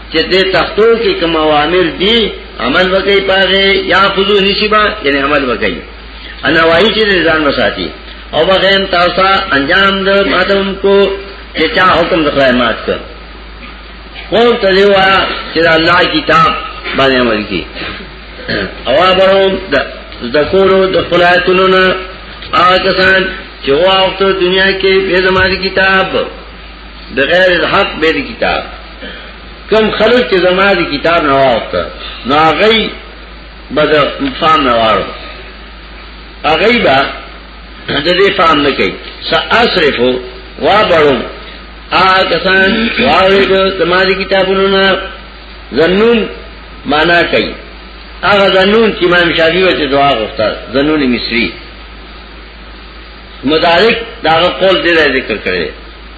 چې دې تختو کې کوم اوامر دي عمل وکړي پاره یا خذو نشيبا یعنی عمل وکړي انا وایي چې ځان وساتي او بغیم تاسو انجام د ماتم کو چې چا حکم د خدای مات کړ قوم ته دی وایا چې الله کتاب باندې عمل کی او برو د ذکرو د خلاتونو نه آکسان چې واو ته دنیا کې به زماري کتاب بغیر الحق به کتاب کم خلق چې زما دي کتاب نه واوته نو هغه بد فهم نه وارو هغه با د دې فهم نه کوي ساسرفو وا بړو آ کسان واوې د زما دي کتابونو نه زنون معنا کوي هغه زنون چې امام شافعي وته دعا غوښته زنون مصری مدارک دا قول دې ذکر کړی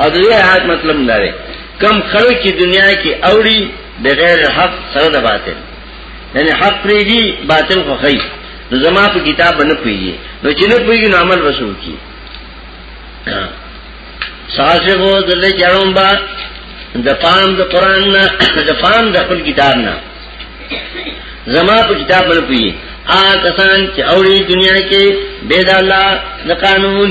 او د دې آیات مطلب دا دی کم خلک چې دنیا کې اوړي د غیر حق سره د باطل یعنی حق پریږي باطل خو خی نو زما په کتاب نه پويږي نو چې نه پويږي نو عمل وسو کی ساسه وو دلې چاروم با د پام د قران نه د پام د خپل کتاب نه زما په کتاب نه پويږي آ کسان چې اوړي دنیا کې بيد الله د قانون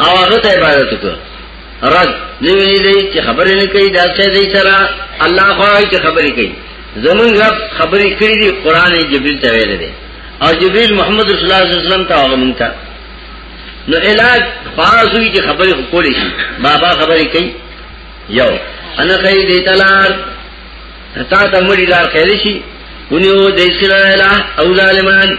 او هغه ته عبادت وکړه رد نیوی دی چې خبرې نه کوي دا څه دی سره الله خواهی چې خبرې کوي زمون رب خبرې کړې دي قران جبريل ته ویل دي او جبريل محمد رسول الله صلی الله علیه وسلم ته هغه مونږ ته نو علاج فاسوی چې خبرې کولې شي بابا خبرې کوي یو انا کوي دې تلار تا ته مړي لار خیر شي ونیو دیسل اله او ظالمان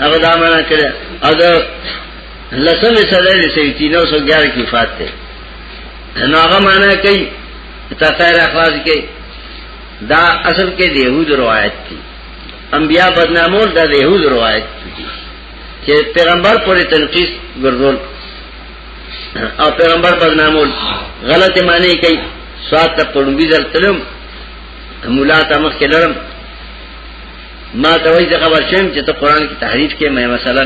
هغه دا معنا کړه او دا لسم سره دې سي 311 کې وفات ده نو هغه معنا کوي تطهر اخلاص کې دا اصل کې د يهود روایت دي انبیا بدنامول دا د يهود روایت دي چې پیغمبر پورې تنقیس ګرځول او پیغمبر بدنامول غلط معنی کوي سواد ته پړمبي درتلم مولا ته مخ کې لرم ما ته وایي چې خبر شم چې ته قران کې تحریف کې مې مثلا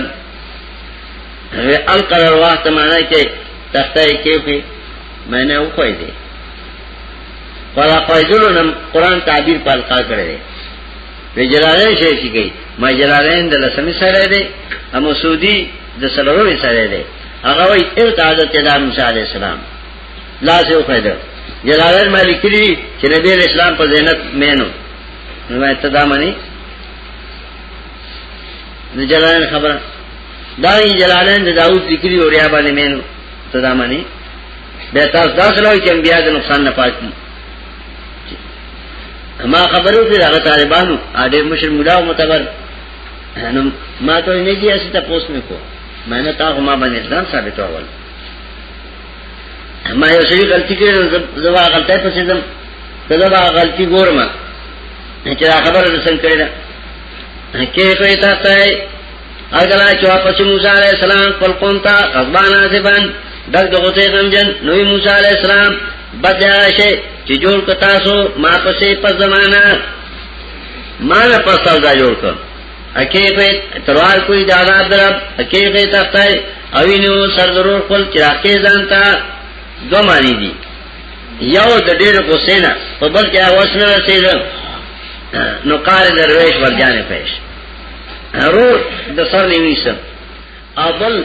وی القر ارواح ته معنی کې تخته کې په مې نه وخوي دي ولا قایدلو نن قران تعبیر په القا کړی دی وی جلالین شي شي کوي ما جلالین د لسمی سره دی امو سودی د سلووي سره دی هغه وی او تعالی تعالی موسی علی السلام لا سه وخیدل جلالین مالکی چې نبی اسلام په زینت مینو نو ته دا معنی د جلالین خبره دا یې جلالین د داوود ذکری او ریا باندې مینو ته دا معنی به تاسو دا سره چې بیا د نقصان نه پاتې ما خبرو کې هغه طالبانو اړې مشر مولا او متبر نو ما ته نه دي اسی ته پوس نه کو مې نه تا ما باندې ځان ثابت اول ما یو شری غلطی کړې زما غلطه پسې زم کله ما غلطی ګورم چې دا خبره رسن کړې ده کې کوي تاسو ته اګلا چې واپس موسی عليه السلام خپل قوم ته غضبان عذبان دغه دغه ته غمجن نوې موسی عليه السلام بدیا شي چې جوړ کتا سو ما پسې په زمانہ ما نه پسال دا جوړ کړ اکی کوئی تلوار کوئی دادا درب اکی کوئی تختای اوینو سر ضرور خپل چراکی زانتا دو معنی دی یو د ډېر حسین په بل کې اوس نه رسید نو قال درویش ورجانه پېښ ضرور د سر نیوي سم اول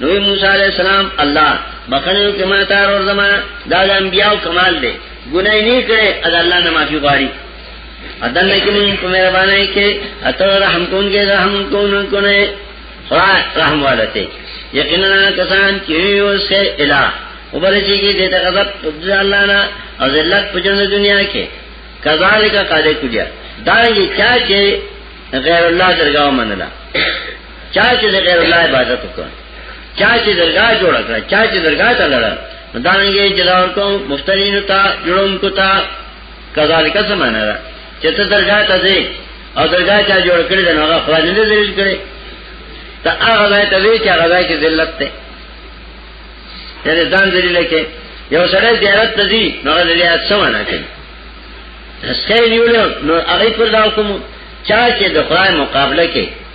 نوی موسی علیہ السلام الله بخنو کما تار اور زما دا انبیاء کمال دے گناہ نہیں کرے ادا اللہ نے معافی غاری ادن نے کہ من کو میرا بانا ہے کہ اتو رحم کون کے رحم کون کون ہے خدا رحم والا تے یقینا کسان کیو سے الہ وبرچی کی دیتا غضب قدر اللہ نا اور ذلت پجن دنیا کے کذالک قادے کجا دارنگی چاہ کے غیر اللہ درگاہ منلا چا چې د غیر الله عبادت وکړ چا چې درګاه جوړ کړ چا چې درګاه ته لړ مدانګي جلاور کوم مفترین تا جوړون کو تا کذالک سمانه را چې ته درګاه ته ځې او درګاه چا جوړ کړی دا هغه خدای نه ذلیل کړي ته هغه ځای ته وی چې هغه ځای کې ذلت ته یعنی ځان ذلیل کې یو سره زیارت ته ځي نو هغه ذلیل سمانه کوي سکه نیول نو هغه پر دا کوم چا چې د خدای مقابله کې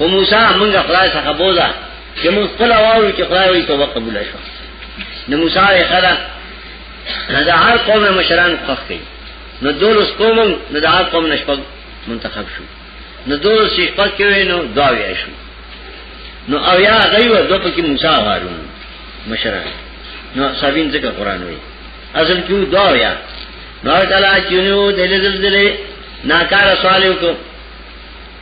او موسی موږ خدای څخه بوزا چې موږ خپل واورو چې خدای وي توبه قبول شو نو موسی یې خدا نه دا هر قوم مشران خوښ کړي نو دولس قوم نه دا هر قوم نشپګ منتخب شو نو دولس شپږ کې نو دا وی شو نو او یا غیو دو پکې موسی هارون مشران نو سبین څخه قران وی اصل کیو دا ویا نو تعالی چونو دل زلزلې ناکار سوالو کو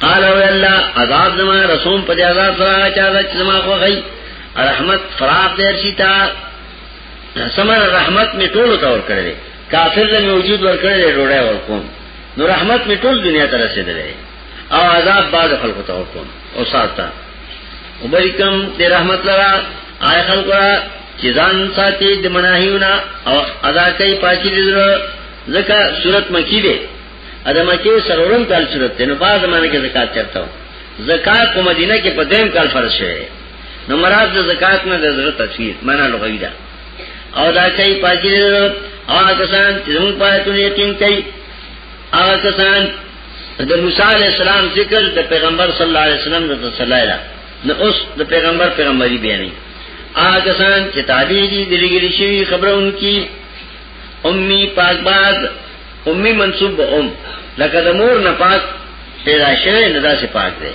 قال او الله عذاب زما رسوم په عذاب سره چا د زما خو غي رحمت فراغ دیر شتا سمر رحمت می ټول تور کړل کافر له موجود ور کړل ډوړې ور کوم نو رحمت می ټول دنیا ته رسیدلې او عذاب بعد خلکو ته ور کوم او ساته وبریکم دې رحمت لرا آی خلق را چې ځان ساتي د مناهیونه او ادا کوي پاکي دې زړه ځکه صورت مکی دی ادمه کې سرورم کال صورت دی نو په زمانه کې زکات چرته و زکات په مدینه کې په دیم کال فرض شوی نو مراد د زکات نه د زړه تفسیر معنا لغوی ده او دا کوي پاکی له او کسان چې موږ پاتونه یقین کوي هغه کسان د موسی علی السلام ذکر د پیغمبر صلی الله علیه وسلم د تصلی ده نو اوس د پیغمبر پیغمبري بیانې هغه کسان چې تابع دي د لګري شوی خبرونکي امي پاک باد امی منصوب به ام لکه د مور نه پاک پیدا شوی نه داسې پاک دی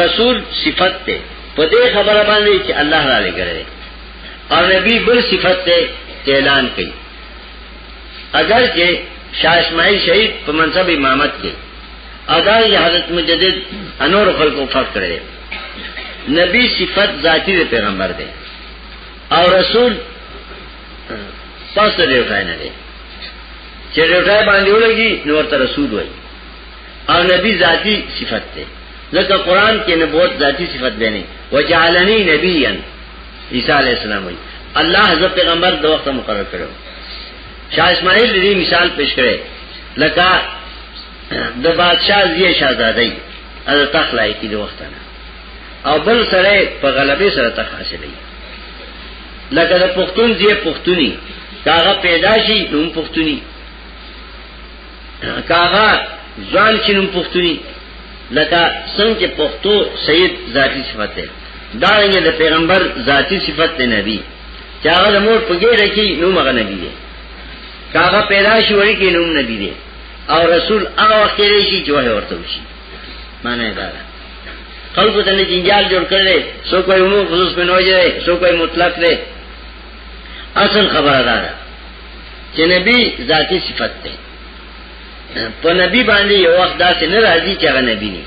رسول صفت ته په دې خبره باندې چې الله را لګره او نبی بل صفت ته اعلان کړي اگر چې شاه اسماعیل شهید په منصب امامت کې ادا یې حضرت مجدد انور خلکو فرق کړی نبی صفت ذاتی پیغمبر دی او رسول پس ته ډیوټای نه دی چې ډیوټای باندې ولګي نو ورته رسول وای او نبی ذاتی صفت ده ځکه قران کې نبوت ذاتی صفت ده نه وجعلنی نبیا عیسی علی السلام وای الله حضرت پیغمبر د وخت مقرر کړو شاه اسماعیل دې مثال پیش کړي لکه د بادشاہ زیه شاهزادی از تخلای کی د وخت نه او بل سره په غلبه سره تخاصلې لکه د پښتون زی پښتوني کاغه پیدا شي نوم پښتوني کاغه ځوان شي نوم پښتوني لکه څنګه پښتو سید ذاتی صفت ده دا رنګ د پیغمبر ذاتی صفت ده نبی چې هغه د مور په ګډه کې نوم هغه نبی دی کاغه پیدا شي وړي کې نوم نبی دی او رسول هغه وخت کې شي چې وه ورته وشي معنی دا ده خلقو ته نه جنجال جوړ کړل سو کوئی عموم خصوص په نوځي سو کوئی مطلق دی اصل خبره ده چې نبی ذاتی صفت ده په نبی باندې یو وخت داسې نه راځي چې هغه نبی نه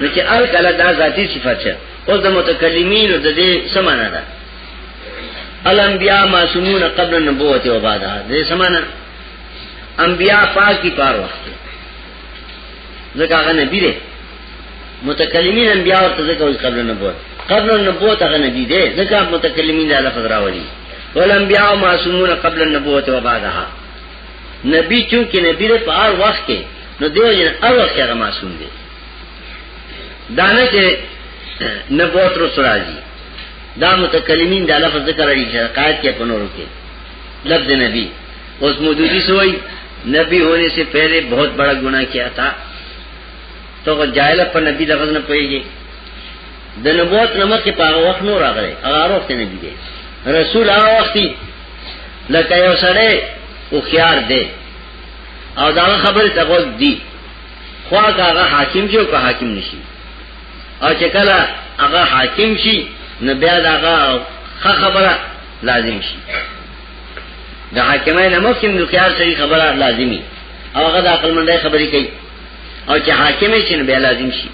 نو چې ال کله دا ذاتی صفت ده او د متکلمین د دې سمانه ده الانبیاء معصومون قبل النبوت و بعدها دې سمانه انبیاء پاک کی پار وخت ځکه هغه نبی دی متکلمین انبیاء ورته ځکه وایي قبل نبوت قبل النبوت هغه نبی دی ځکه متکلمین له لفظ راوړي والانبیاء معصومون قبل النبوت و بعدها نبی چون کې نبی له پار وخت کې نو دیو جن او وخت هغه معصوم دی دانه چې نبوت رسول راځي دا متکلمین دا لفظ ذکر لري چې قائد کې پنورو کې لفظ نبی اس مودودی سوئی نبی ہونے سے پہلے بہت بڑا گناہ کیا تھا تو اگر جائلہ پر نبی لفظ نہ پڑے گی د نبوت نمک کې پاغه وخت نور راغلی هغه وخت نبی دی رسول هغه وخت لکه یو سړی او خيار دی او دا خبره تقول دی خو هغه حاکم جو که حاکم نشي او چې کله هغه حاکم شي نو بیا دا هغه خبره لازم شي دا حاکمه نه مخکې نو خيار سړي خبره لازمي او هغه د عقل مندای خبرې کوي او چې حاکم شي نو بیا لازم شي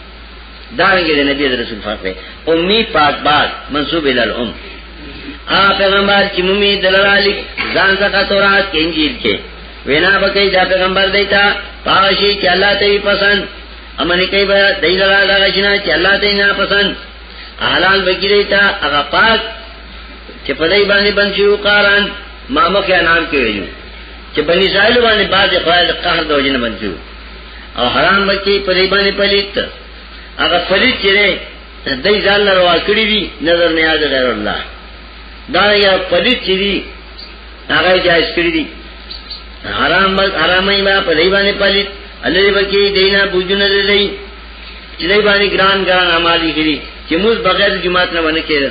دا رنګ د نبی رسول فرق دی امي پاک باز منسوب ال الام ا پیغمبر چې مومي دلالی ځان څخه تورات کې انجیل کې وینا بکې دا پیغمبر دیتا پاشي چې الله ته پسند امن کوي به دایلا لاله شنه چې الله ته نه پسند حلال بګی دیتا هغه پاک چې په دې باندې باندې یو قاران ما مخه نام کې ویلو چې بنی اسرائیل باندې باز خدای د قهر د وجنه باندې او حرام بچي په دې باندې پلیت هغه پلیت چې دای ځان له روا کړی دي نظر نیاز غیر الله دا یا پلیت چې دي هغه جایز کړی دي حرام بس حرامای با په دې باندې پلیت الله بچي دینا بوجنه لري چې دای باندې ګران ګران اعمال کړي چې موږ بغیر جماعت نه باندې کېږي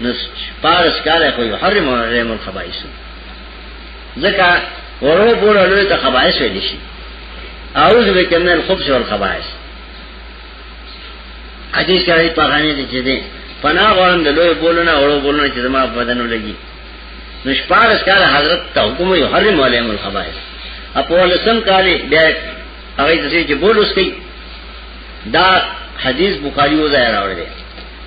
نو پارس کاله خو يحرم عليهم الخبائث ځکه ورو پور لوی ته خبائث ویل شي اعوذ بک من الخبث والخبائث حدیث کوي په غانې دي چې دي پناه غوړم د لوی بولونه اورو بولونه چې زما په بدن ولګي نو شپارس کال حضرت ته حکم یو حرم علیم الخبائث اپو لسم کال بیا هغه چې بولوس کوي دا حدیث بخاری او ځای راوړی دی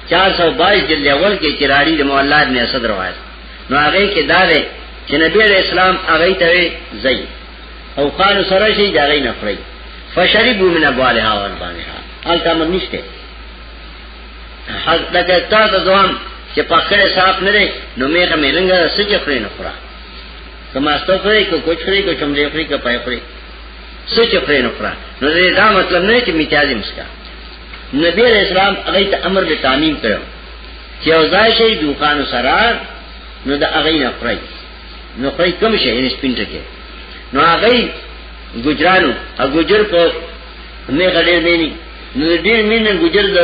422 جلد اول کې چراړي د مولا ابن اسد روایت نو هغه کې دا دی چې نبی علیہ السلام هغه ته زئی او قالو سره شي دا غي نه خړی فشربوا من ابوالها والبانها الته من نشته حق دغه تا ته ځوان چې پخړه صاف نه لري نو میغه مې لنګه سچ خړې نه خورا کما ستو خړې کو کوچ خړې کو چملې خړې کو پای خړې سچ پرې نو کړه نو دا مطلب نه چې میتیازي مسکا نبی علیہ السلام هغه ته امر به تعمیم کړو چې اوځای شي دوکان سره نو دا هغه نه پرای نو پرای کوم شي ان سپین ټکه نو هغه ګجرانو او ګجر په نه غړې نه ني نو ډېر مين ګجر د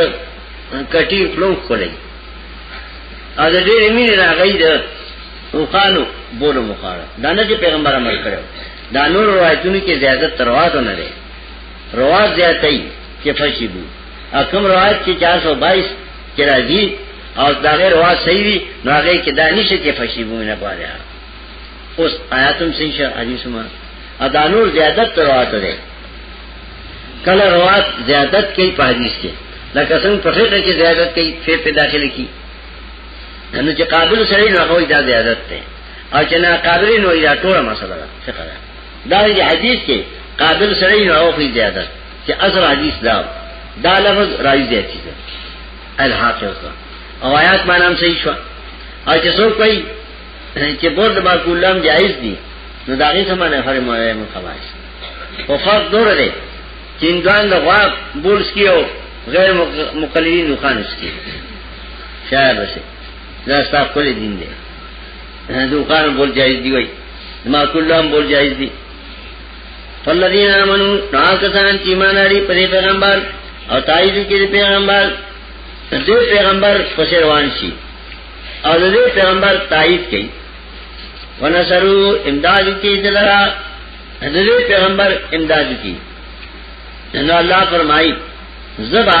کټي فلو کولای ا دې ډېر مين راغی د وقالو بولو مخاره دا نه چې پیغمبر امر کړو دا نور روایتونو کې زیادت رواتو نه دی روات زیاتای چې فشی بو اکم روایت کې 422 کې راځي او دا غیر روات صحیح وي نو هغه کې دا نشي چې فشی بو نه پاره اوس آیاتم سنشه حدیثما ادا نور زیادت روات دی کله روات زیادت کوي په حدیث کې لکه څنګه په فقہ کې زیادت کوي په داخله کې نو چې قابل سره نه هوی دا زیادت ده او چې نه قابل نو دا ټول مسله ده څه کړه دا دی حدیث کې قابل سره نه او خې زیاده چې اصل حدیث دا دا لفظ راځي دی چې الحافظ او آیات باندې هم صحیح شو او چې څوک کوي چې بورد با کولم جایز دي نو دا غي سمانه هر موه مخواش او فرق دور دی چې انسان د غوا بولس کیو غیر مقلدین نو خانس کیو شاید وشه دا ستا کلی دین دی دوکان بول جائز دی وای ما کلهم بول جائز دی فالذین آمنو ناکسان چی ایمان آری پر پیغمبر او تایید کی پیغمبر دې پیغمبر پس روان شي او دې پیغمبر تایید کړي ونصرو امداد کی دلرا دې پیغمبر امداد کی نو الله فرمایي زبا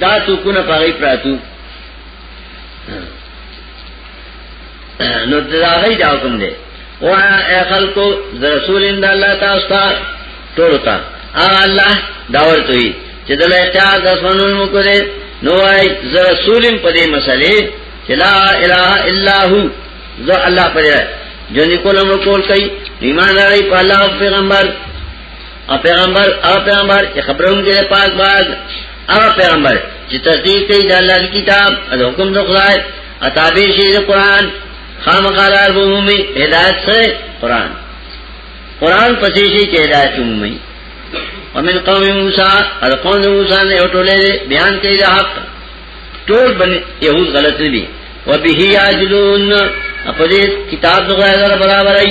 دا تو کو نه پاغي پراتو نو دا غي دا کوم دي او خلکو رسول اند الله تاسو ته ټول ته الله دا ورته وي چې دل اختیار د اسمانونو مو کړي نو وايي رسولم په دې مسلې چې لا اله الا هو زه الله پرې جنې کولم کول کوي ایمان لري په الله او پیغمبر او پیغمبر او پیغمبر چې خبرون کې پاک باز او پیغمبر چې تصدیق کوي د الله کتاب او حکم د خدای اتابې شي د قران خامخالار بومي هدایت سره قران قران پسې شي چې هدایت بومي ومن قوم موسی القوم موسی نه ټولې بیان کوي د حق ټول باندې یو غلط دي وبه یاجلون په دې کتاب دغه برابرای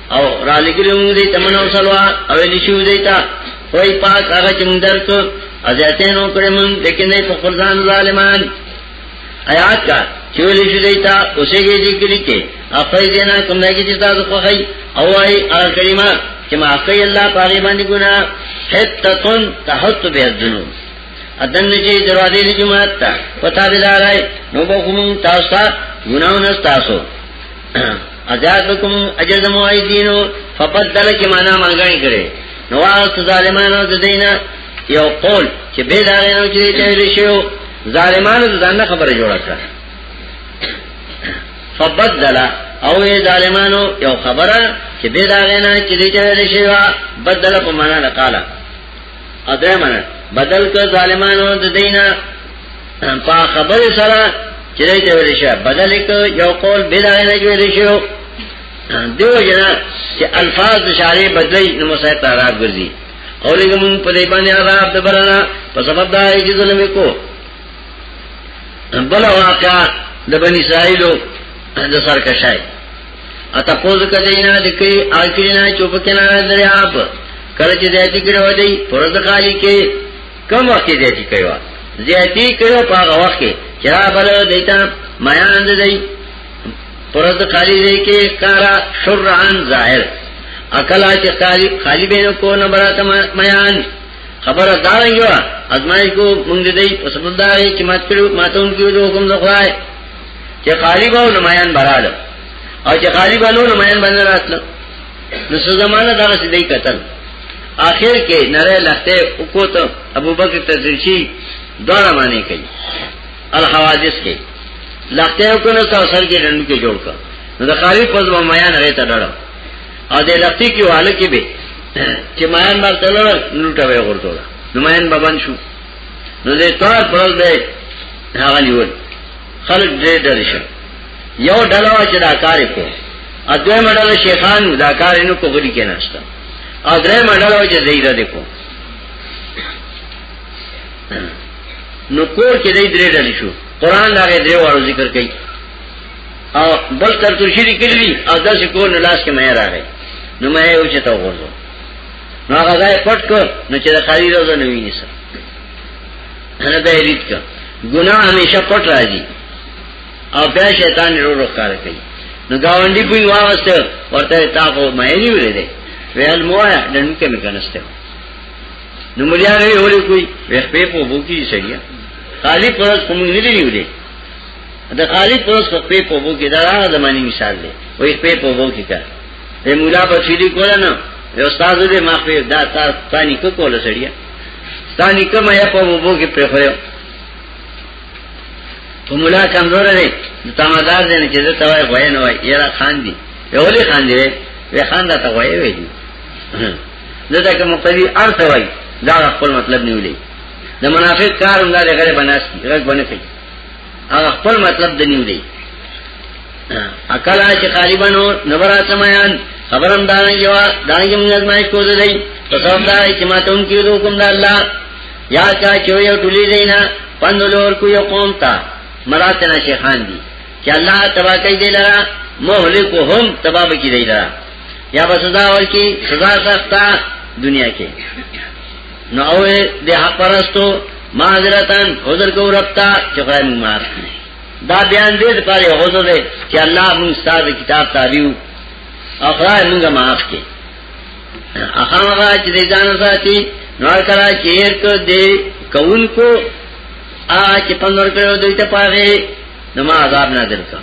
او را لګلې موږ دې تمنو سلوا او لشو دې تا وای پاک هغه چې موږ درکو ازیته نو کړې موږ لیکن دې په قرآن ظالمان آیات کا چول شو دې تا اوسه کې دې کلی کې افای دې نه کوم نه کې چې تاسو خو هي او وايي ال کریمه چې ما کوي الله پاګې باندې ګنا حتتن تحت به ذنوب ادن چې دروازې دې جمعه تا پتا دې لارای نو به کوم تاسو ګناونه تاسو اجازکم اجازه موعدینو فبدل کی معنا مانګړی کړي نو واست ظالمانو د دینه یو قول چې به دا غنو چې دې شو ظالمانو ځان خبره جوړه کړه فبدل او ای ظالمانو یو خبره چې به دا غنه چې دې شو بدل په معنا لقاله اته منه بدل ک ظالمانو د دینا په خبر سره چې ته ویل شي بدل ک یو قول بلا نه ویل شي دیو جنا چې الفاظ د شارې بدلی نو مسایت عرب ګرځي اولې کوم په دې باندې عذاب د برنا په سبب دا چې ظلم کو بل واقع د بنی اسرائیل د سرکشای اته پوز کدینا دکی اکینا چوپ کنا دریاب کله چې دیتی کړو دی پرز خالی کې کم وخت دیتی کړو زیاتی کړو په هغه وخت کې چې را بل دیتا میان دی پرز خالی دی کې کارا شرعن ظاهر اکلا چې خالی خالی بینو کو نه برات میان خبر دار یو ازمای کو مونږ دی په سبب دا چې مات کړو ماتون کیو د حکم د خدای چې قاری به نمایان براله او چې قاری به نو نمایان باندې راتله نو څه زمانہ دا څه دی قتل آخر کې نره لخته وکوته ابوبکر تزرشی دوړه باندې کوي الحوادث کې لخته وکړه سر سر کې ډنډو کې جوړ کړ نو د قاری په ځو میان رې ته ډړ او د لختی کې واله کې به چې میان مرته لړ لوټه وې ورته نو میان بابان شو نو دې تور پرل به هغه نیول خلق دې ډېر شي یو ډلوا چې دا کار کو ا دوی مډل شیخان دا کار نو کو غلي کې ناشتا ا درې مډل چې زیاده دې کو نو کور کې دې درې ډلې شو قران دا درې وارو ذکر کوي او بل تر ترشی دی کلی او داسی کور نلاس که مهر آگئی نو مهر او چه تاو غرزو نو آغا دای پت کر نو چه دا خالی روزو نوی نیسا نه به ریټ کا ګناه همیشه پټ راځي او بیا شیطان ورو ورو کار کوي نو گاونډي په واغسته ورته تا خو مې نه ویل دي ویل مو یا دن کې مې کنهسته نو مليار یې ولې کوي وخت په په بو کې سړیا خالی پرس کوم نه دی نیولې دا خالی پرس په په په بو کې دا هغه زماني مثال دی وې په په بو کې کا د مولا په سړي کوله نو استاد دې ما په دا تا پانی کو کوله سړیا دا نیکه مې په وبو کې پرخره په مولا کمزور دی د تمدار دی چې زه توای غوې نه وای یاره خان دی یولې خان دی وی خان دا ته غوې وی دی دته کوم قضی ارث وای دا خپل مطلب نیولې د منافق کار هم دا لري بناس غږ باندې کوي هغه خپل مطلب د نیو دی عقل چې غالبانو نبرا سمایان خبرم دانه یو دانه موږ ما کو دی په سبب دا چې ما ته هم کېدو کوم د الله یا کا چې یو ټولې دینا پندولور کو یو قوم تا مراتنا شیخان دي چې الله تبا کوي دی لرا مهلکهم تبا به کوي دی لرا یا بس سزا ورکی سزا سخته دنیا کې نو اوه د حق پرستو معذرتن عذر کو ربتا چې خدای موږ معاف کړي دا بیان دې د پاره عذر دی چې الله موږ ستاسو کتاب تابعو او خدای موږ معاف کړي اخامغا چې دې ځان ساتي نو کرا چیر کو دې کون کو آ چې پندور کړو دوی ته پاره نو ما عذاب نازل کړ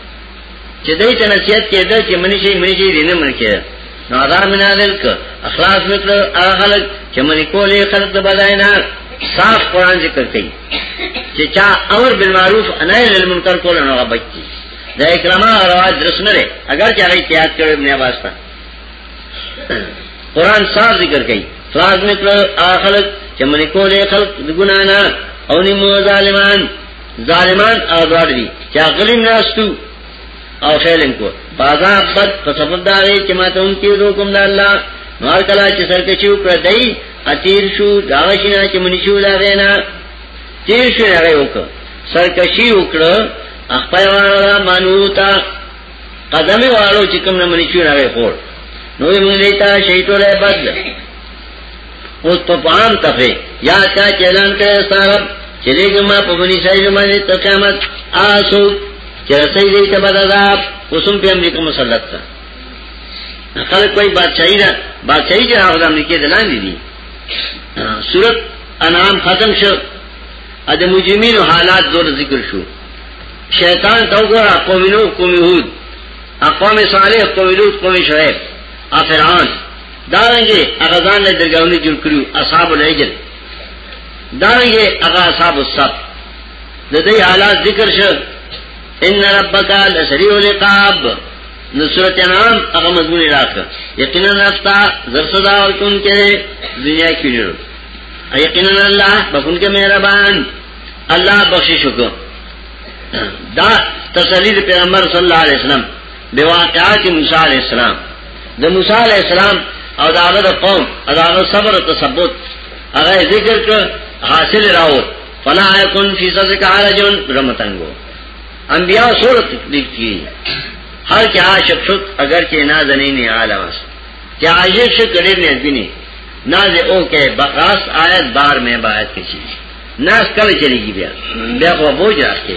چې دوی ته نصیحت کېده چې منی شي منی شي دینه منی کېده نو عذاب منازل ک اخلاص وکړه هغه خلک چې منی کولې خلک د بداینا صاف قران ذکر کوي چې چا امر بالمعروف نهي عن المنکر کول نه هغه بچي دا اکرامه رواج درس نه لري اگر چې هغه تیار کړو ابن عباس ته قران صاف ذکر کوي فراز نکړه هغه خلک چې منی کولې خلک د ګنا نه او نیمو ظالمان ظالمان آزاد دي چې غلیم ناستو او خیلم کو بازا بد په سبب دا وی چې ما ته هم تیر حکم د الله نور کلا چې سر کې چو پر دای اتیر شو دا شینا چې منی شو دا غینا تیر شو هغه وک سر کشي وکړه خپل والا مانوتا قدمه والو چې کوم نه منی شو هغه خور نو موږ دیتا شیطان له بدل اوس په پام تفه یا کا اعلان کړي سارب چې دغه ما په بنی شای باندې تر قیامت آسو چې رسې دې ته بدعذاب اوسم په امریکا مسلط تا خلک کوئی بادشاہی دا بادشاہی چې هغه د امریکا د لاندې دي صورت انعام ختم شو ا د مجرمینو حالات زور ذکر شو شیطان تو ګره قوم نو قوم یهود اقوام صالح قوم لوط قوم شعیب افرعان دارنګه هغه ځان له درګاونی جوړ کړو اصحاب العجل دارنګه هغه اصحاب الصف د دې حالات ذکر شو ان ربک لسریع العقاب نو سورۃ انعام هغه مضمون راکړه یقینا رستا زرصدا اور کون کې دنیا کې ورو یقینا الله بخون کې مهربان الله بخشش وکړه دا تسلی پیغمبر صلی الله علیه وسلم دی واقعا چې موسی علی السلام د موسی علی السلام او دا هغه قوم او دا هغه صبر او تثبت هغه ذکر کړ حاصل راو فلا يكن في صدق حرج رمتنگو انبیاء صورت لکھی ہر کیا عاشق شد اگر کہ نہ زنین عالم اس کیا عاشق شد کرے نے بنی نہ دے او کہ بقاس آیت بار میں بایت کی چیز نہ کل چلی گی بیا بیا وہ بوجھ رکھ کے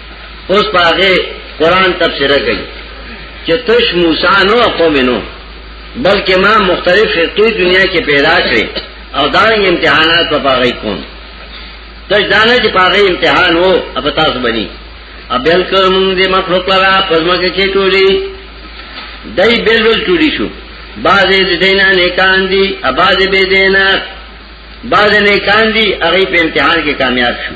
اوس پاګه قران تفسیر کوي چې تش موسی نو قوم نو بلکې ما مختلف فرقې دنیا کې پیدا کړې او دا امتحانات په پاګه کوم تش دانه چې پاګه امتحان وو اب تاسو بني اب بل کوم دې مخلوق لرا پزما کې چې ټولي دای بل ول ټولي شو بعضې دینا نیکان دي اباز به دینا بعضې نیکان دي هغه په امتحان کې کامیاب شو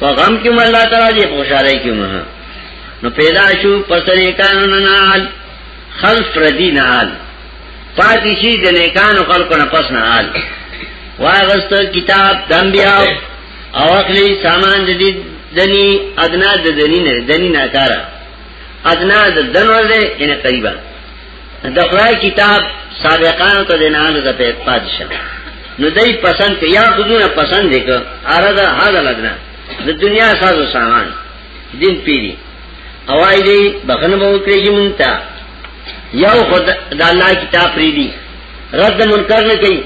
په غم کې مې الله تعالی دې خوشاله کې مه نو پیدا شو پسرې کانو نال خلف ردی نال پاتې شي د نیکانو خلکو نه پس نال واغست کتاب دمبیا او اخلي سامان د دې دني ادنا د دني نه دني نه کارا ادنا د دنو ده ان قریبا د خدای کتاب صادقانو ته نه نه ده په پادشه نو دای پسند کې یا خودونه پسند دې کو اره ده هغه لګنا د دنیا سازو سامان دین پیری اوای دې بخنه مو کړی مونتا یو خد د الله کتاب پری دی رد منکر نه کوي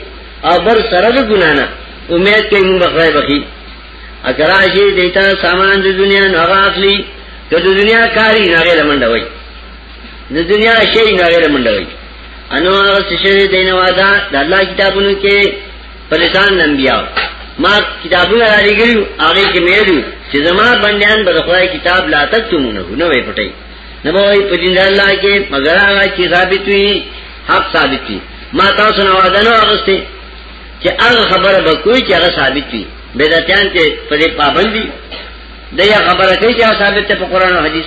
او بر سره د ګنا نه امید کوي موږ بخای بخي اگر اجي دیتا سامان د دنیا نه غافلی ته د دنیا کاری نه غیر منډه وای د دنیا شی نه غیر منډوي انو هغه څه شی دین وادا د الله کتابونو کې پلسان انبیاء ما کتابونه را لګیو هغه کې مېرو چې زما بندیان به خدای کتاب لا تک تمونه نه وي پټي نه وای په دین الله کې مگر هغه چې ثابت وي حق ثابت وي ما تاسو نه وعده نه اغسته چې هغه خبره به کوی چې هغه ثابت وي بدعتان ته په دې پابندي دغه خبره کوي چې ثابت ته په قران او حديث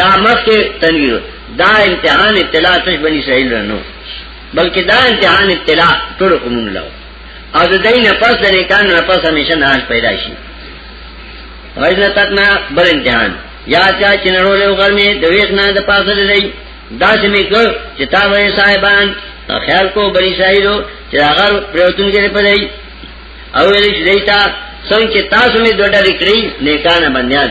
دا مخ کې تنویر دا امتحان ابتلا تش بنی اسرائیل رنو بلکې دا امتحان ابتلا ټول قومون له او د دین پس د نیکان نه پس همیشه نه پیدا شي واینا تکنا بل امتحان یا چا چې نړولې وګرمي د ویښ نه د پاسه دی دا چې می کو چې تا وې صاحبان خیال کو بنی اسرائیل چې هغه پروتون کې پدای او ویل چې دیتا څنګه تاسو می دوړه لیکړي نیکان بنیاد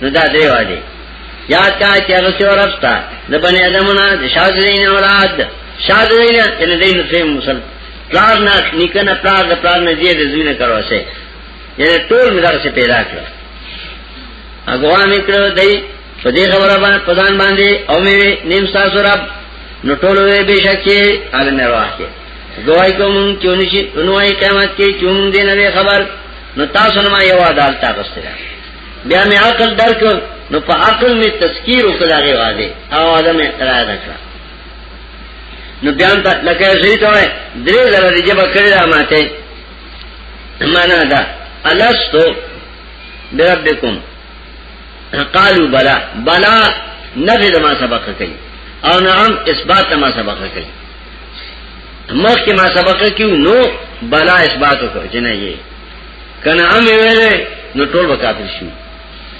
نو دا دی والی یاد کا چې هغه څو رستا د بنی ادمونه د شاذین اولاد شاذین ان دین سیم مسل پلار نه نکنه پلار د پلار نه دی د زوینه کروسه یعنی ټول مدار سے پیدا کړ اګوان کړو دای په دې خبره باندې پدان باندې او می نیم تاسو رب نو ټول وی بشک چې ال نه راکې گواہی کوم چونشي نوای قیامت کې چون دین نه خبر نو تاسو نه ما یو عدالت تاسو بیا می عقل درک نو په عقل می تذکیر وکړاغه واده او عالم اقرار کړ نو بیا ته لکه شي ته درې زره دی جبا کړی را ماته معنا دا الستو بربکم قالوا بلا بلا نفی ما سبق کوي او نعم اثبات ما سبق کوي مخکې ما سبق کیو نو بلا اثبات وکړ چې نه یې کنه هم ویلې نو ټول وکافر شو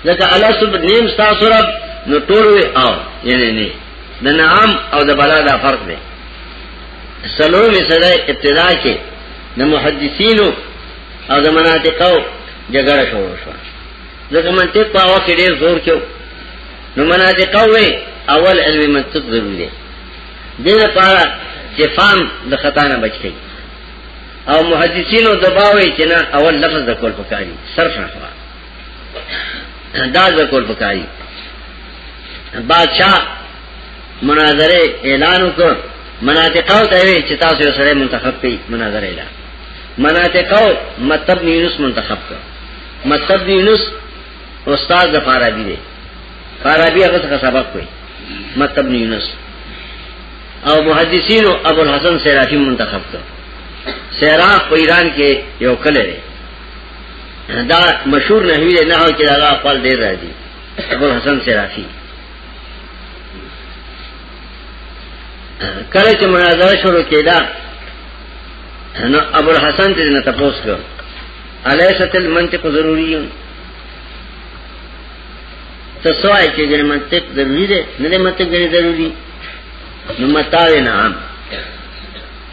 ځکه الله سب نیم تاسو رب نو ټول وی او یعنی نه د نعام او د بلا دا فرق دی سلو می سره ابتدا کې د محدثینو او د مناطقو جګړه شروع شو ځکه منطق په هغه کې ډیر زور کېو نو مناطقو وی اول علم منطق ضروري دی دغه لپاره چې فهم د خطا نه بچ کړي او محدثینو دباوی چې نه اول لفظ د کول پکاري صرف نه خوا دا د کول پکاري بادشاہ مناظره اعلان وکړ مناطقو ته وی چې تاسو یو سره منتخب کړئ مناظره اعلان مناطقو مطلب نیونس منتخب کړ مطلب نیونس استاد د فارابي دی فارابي هغه څه سبق کوي مطلب نیونس او محدثین ابو الحسن سیرافی منتخب کړ سیراف په ایران کې یو کله دی دا مشهور نحوی دی نه چې دا خپل ډیر راځي ابو الحسن سیرافی کله چې مناظره شروع کېده نو ابو الحسن ته نه تاسو کړ الیست المنطق ضروری تسوای چې منطق ضروری دی نه منطق ضروری نو متاوی نه عام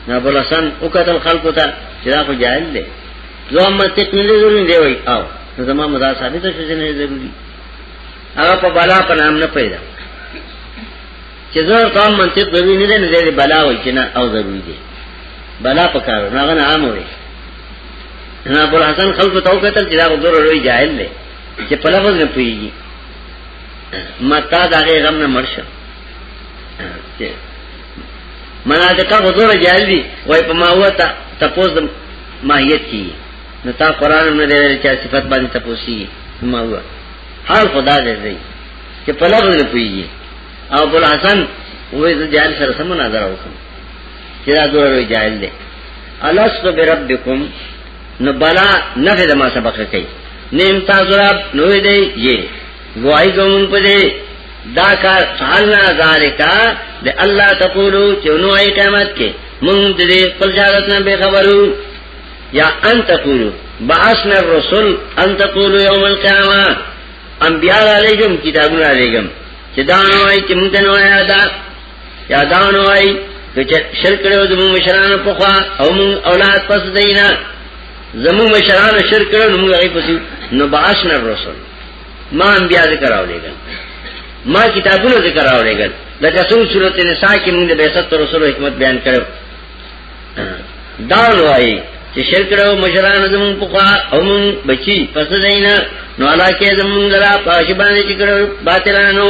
نه بلسم او قتل خلقو ته چې دا خو جاهل دی زما منطق نه ضروري دی وای او نو زما مدا ثابت شو چې نه ضروري هغه په بلا په نام نه پیدا چې زه قوم منطق ضروري نه دی نه دی بلا وای چې نه او ضروري دی بلا پکار نه غن عام وای نه بل حسن خلقو ته قتل چې دا غوړ لوی جاهل دی چې په لفظ نه پیږي متا دا غي غم نه مرشه مناطقه حضور جاهل دي وای په ما وتا تپوس د ماهیت کی نو تا قران نه دی چې صفات باندې تپوسی ما هو حال خدا دې دی چې په لغو نه پوي او ابو الحسن وې د جاهل سره سم نظر وکړ چې دا دوه جاهل دي الست بربکم نو بلا نفع دما سبق رکی نیم تاسو رب نوی دی جی گوائی کمون پا دی دا کار فعلنا ذالکا دی اللہ تقولو چونو آئی قیمت کے من دی قل جارتنا بے خبرو یا ان تقولو بعثنا الرسل ان تقولو یوم القیامہ انبیاء علیکم کتابون علیکم چه دانو آئی چه منتنو آئی دا یادانو آئی کہ شرک کرے ہو زمون مشران پخوا او من اولاد پس دینا زمون مشران شرک کرے نمون غیب پسی نبعشن الرسول ما انبیاء ذکر آو لے گا ما کتابونو ذکر آو لے گا لکہ سن صورت نساء کی من بیست رسول و حکمت بیان کرے دانو آئی چې شرک راو مشران زمون پخوا او مون بچی پس دینا نو علاکه زمون درا پاش باندې چې کړو باطلانو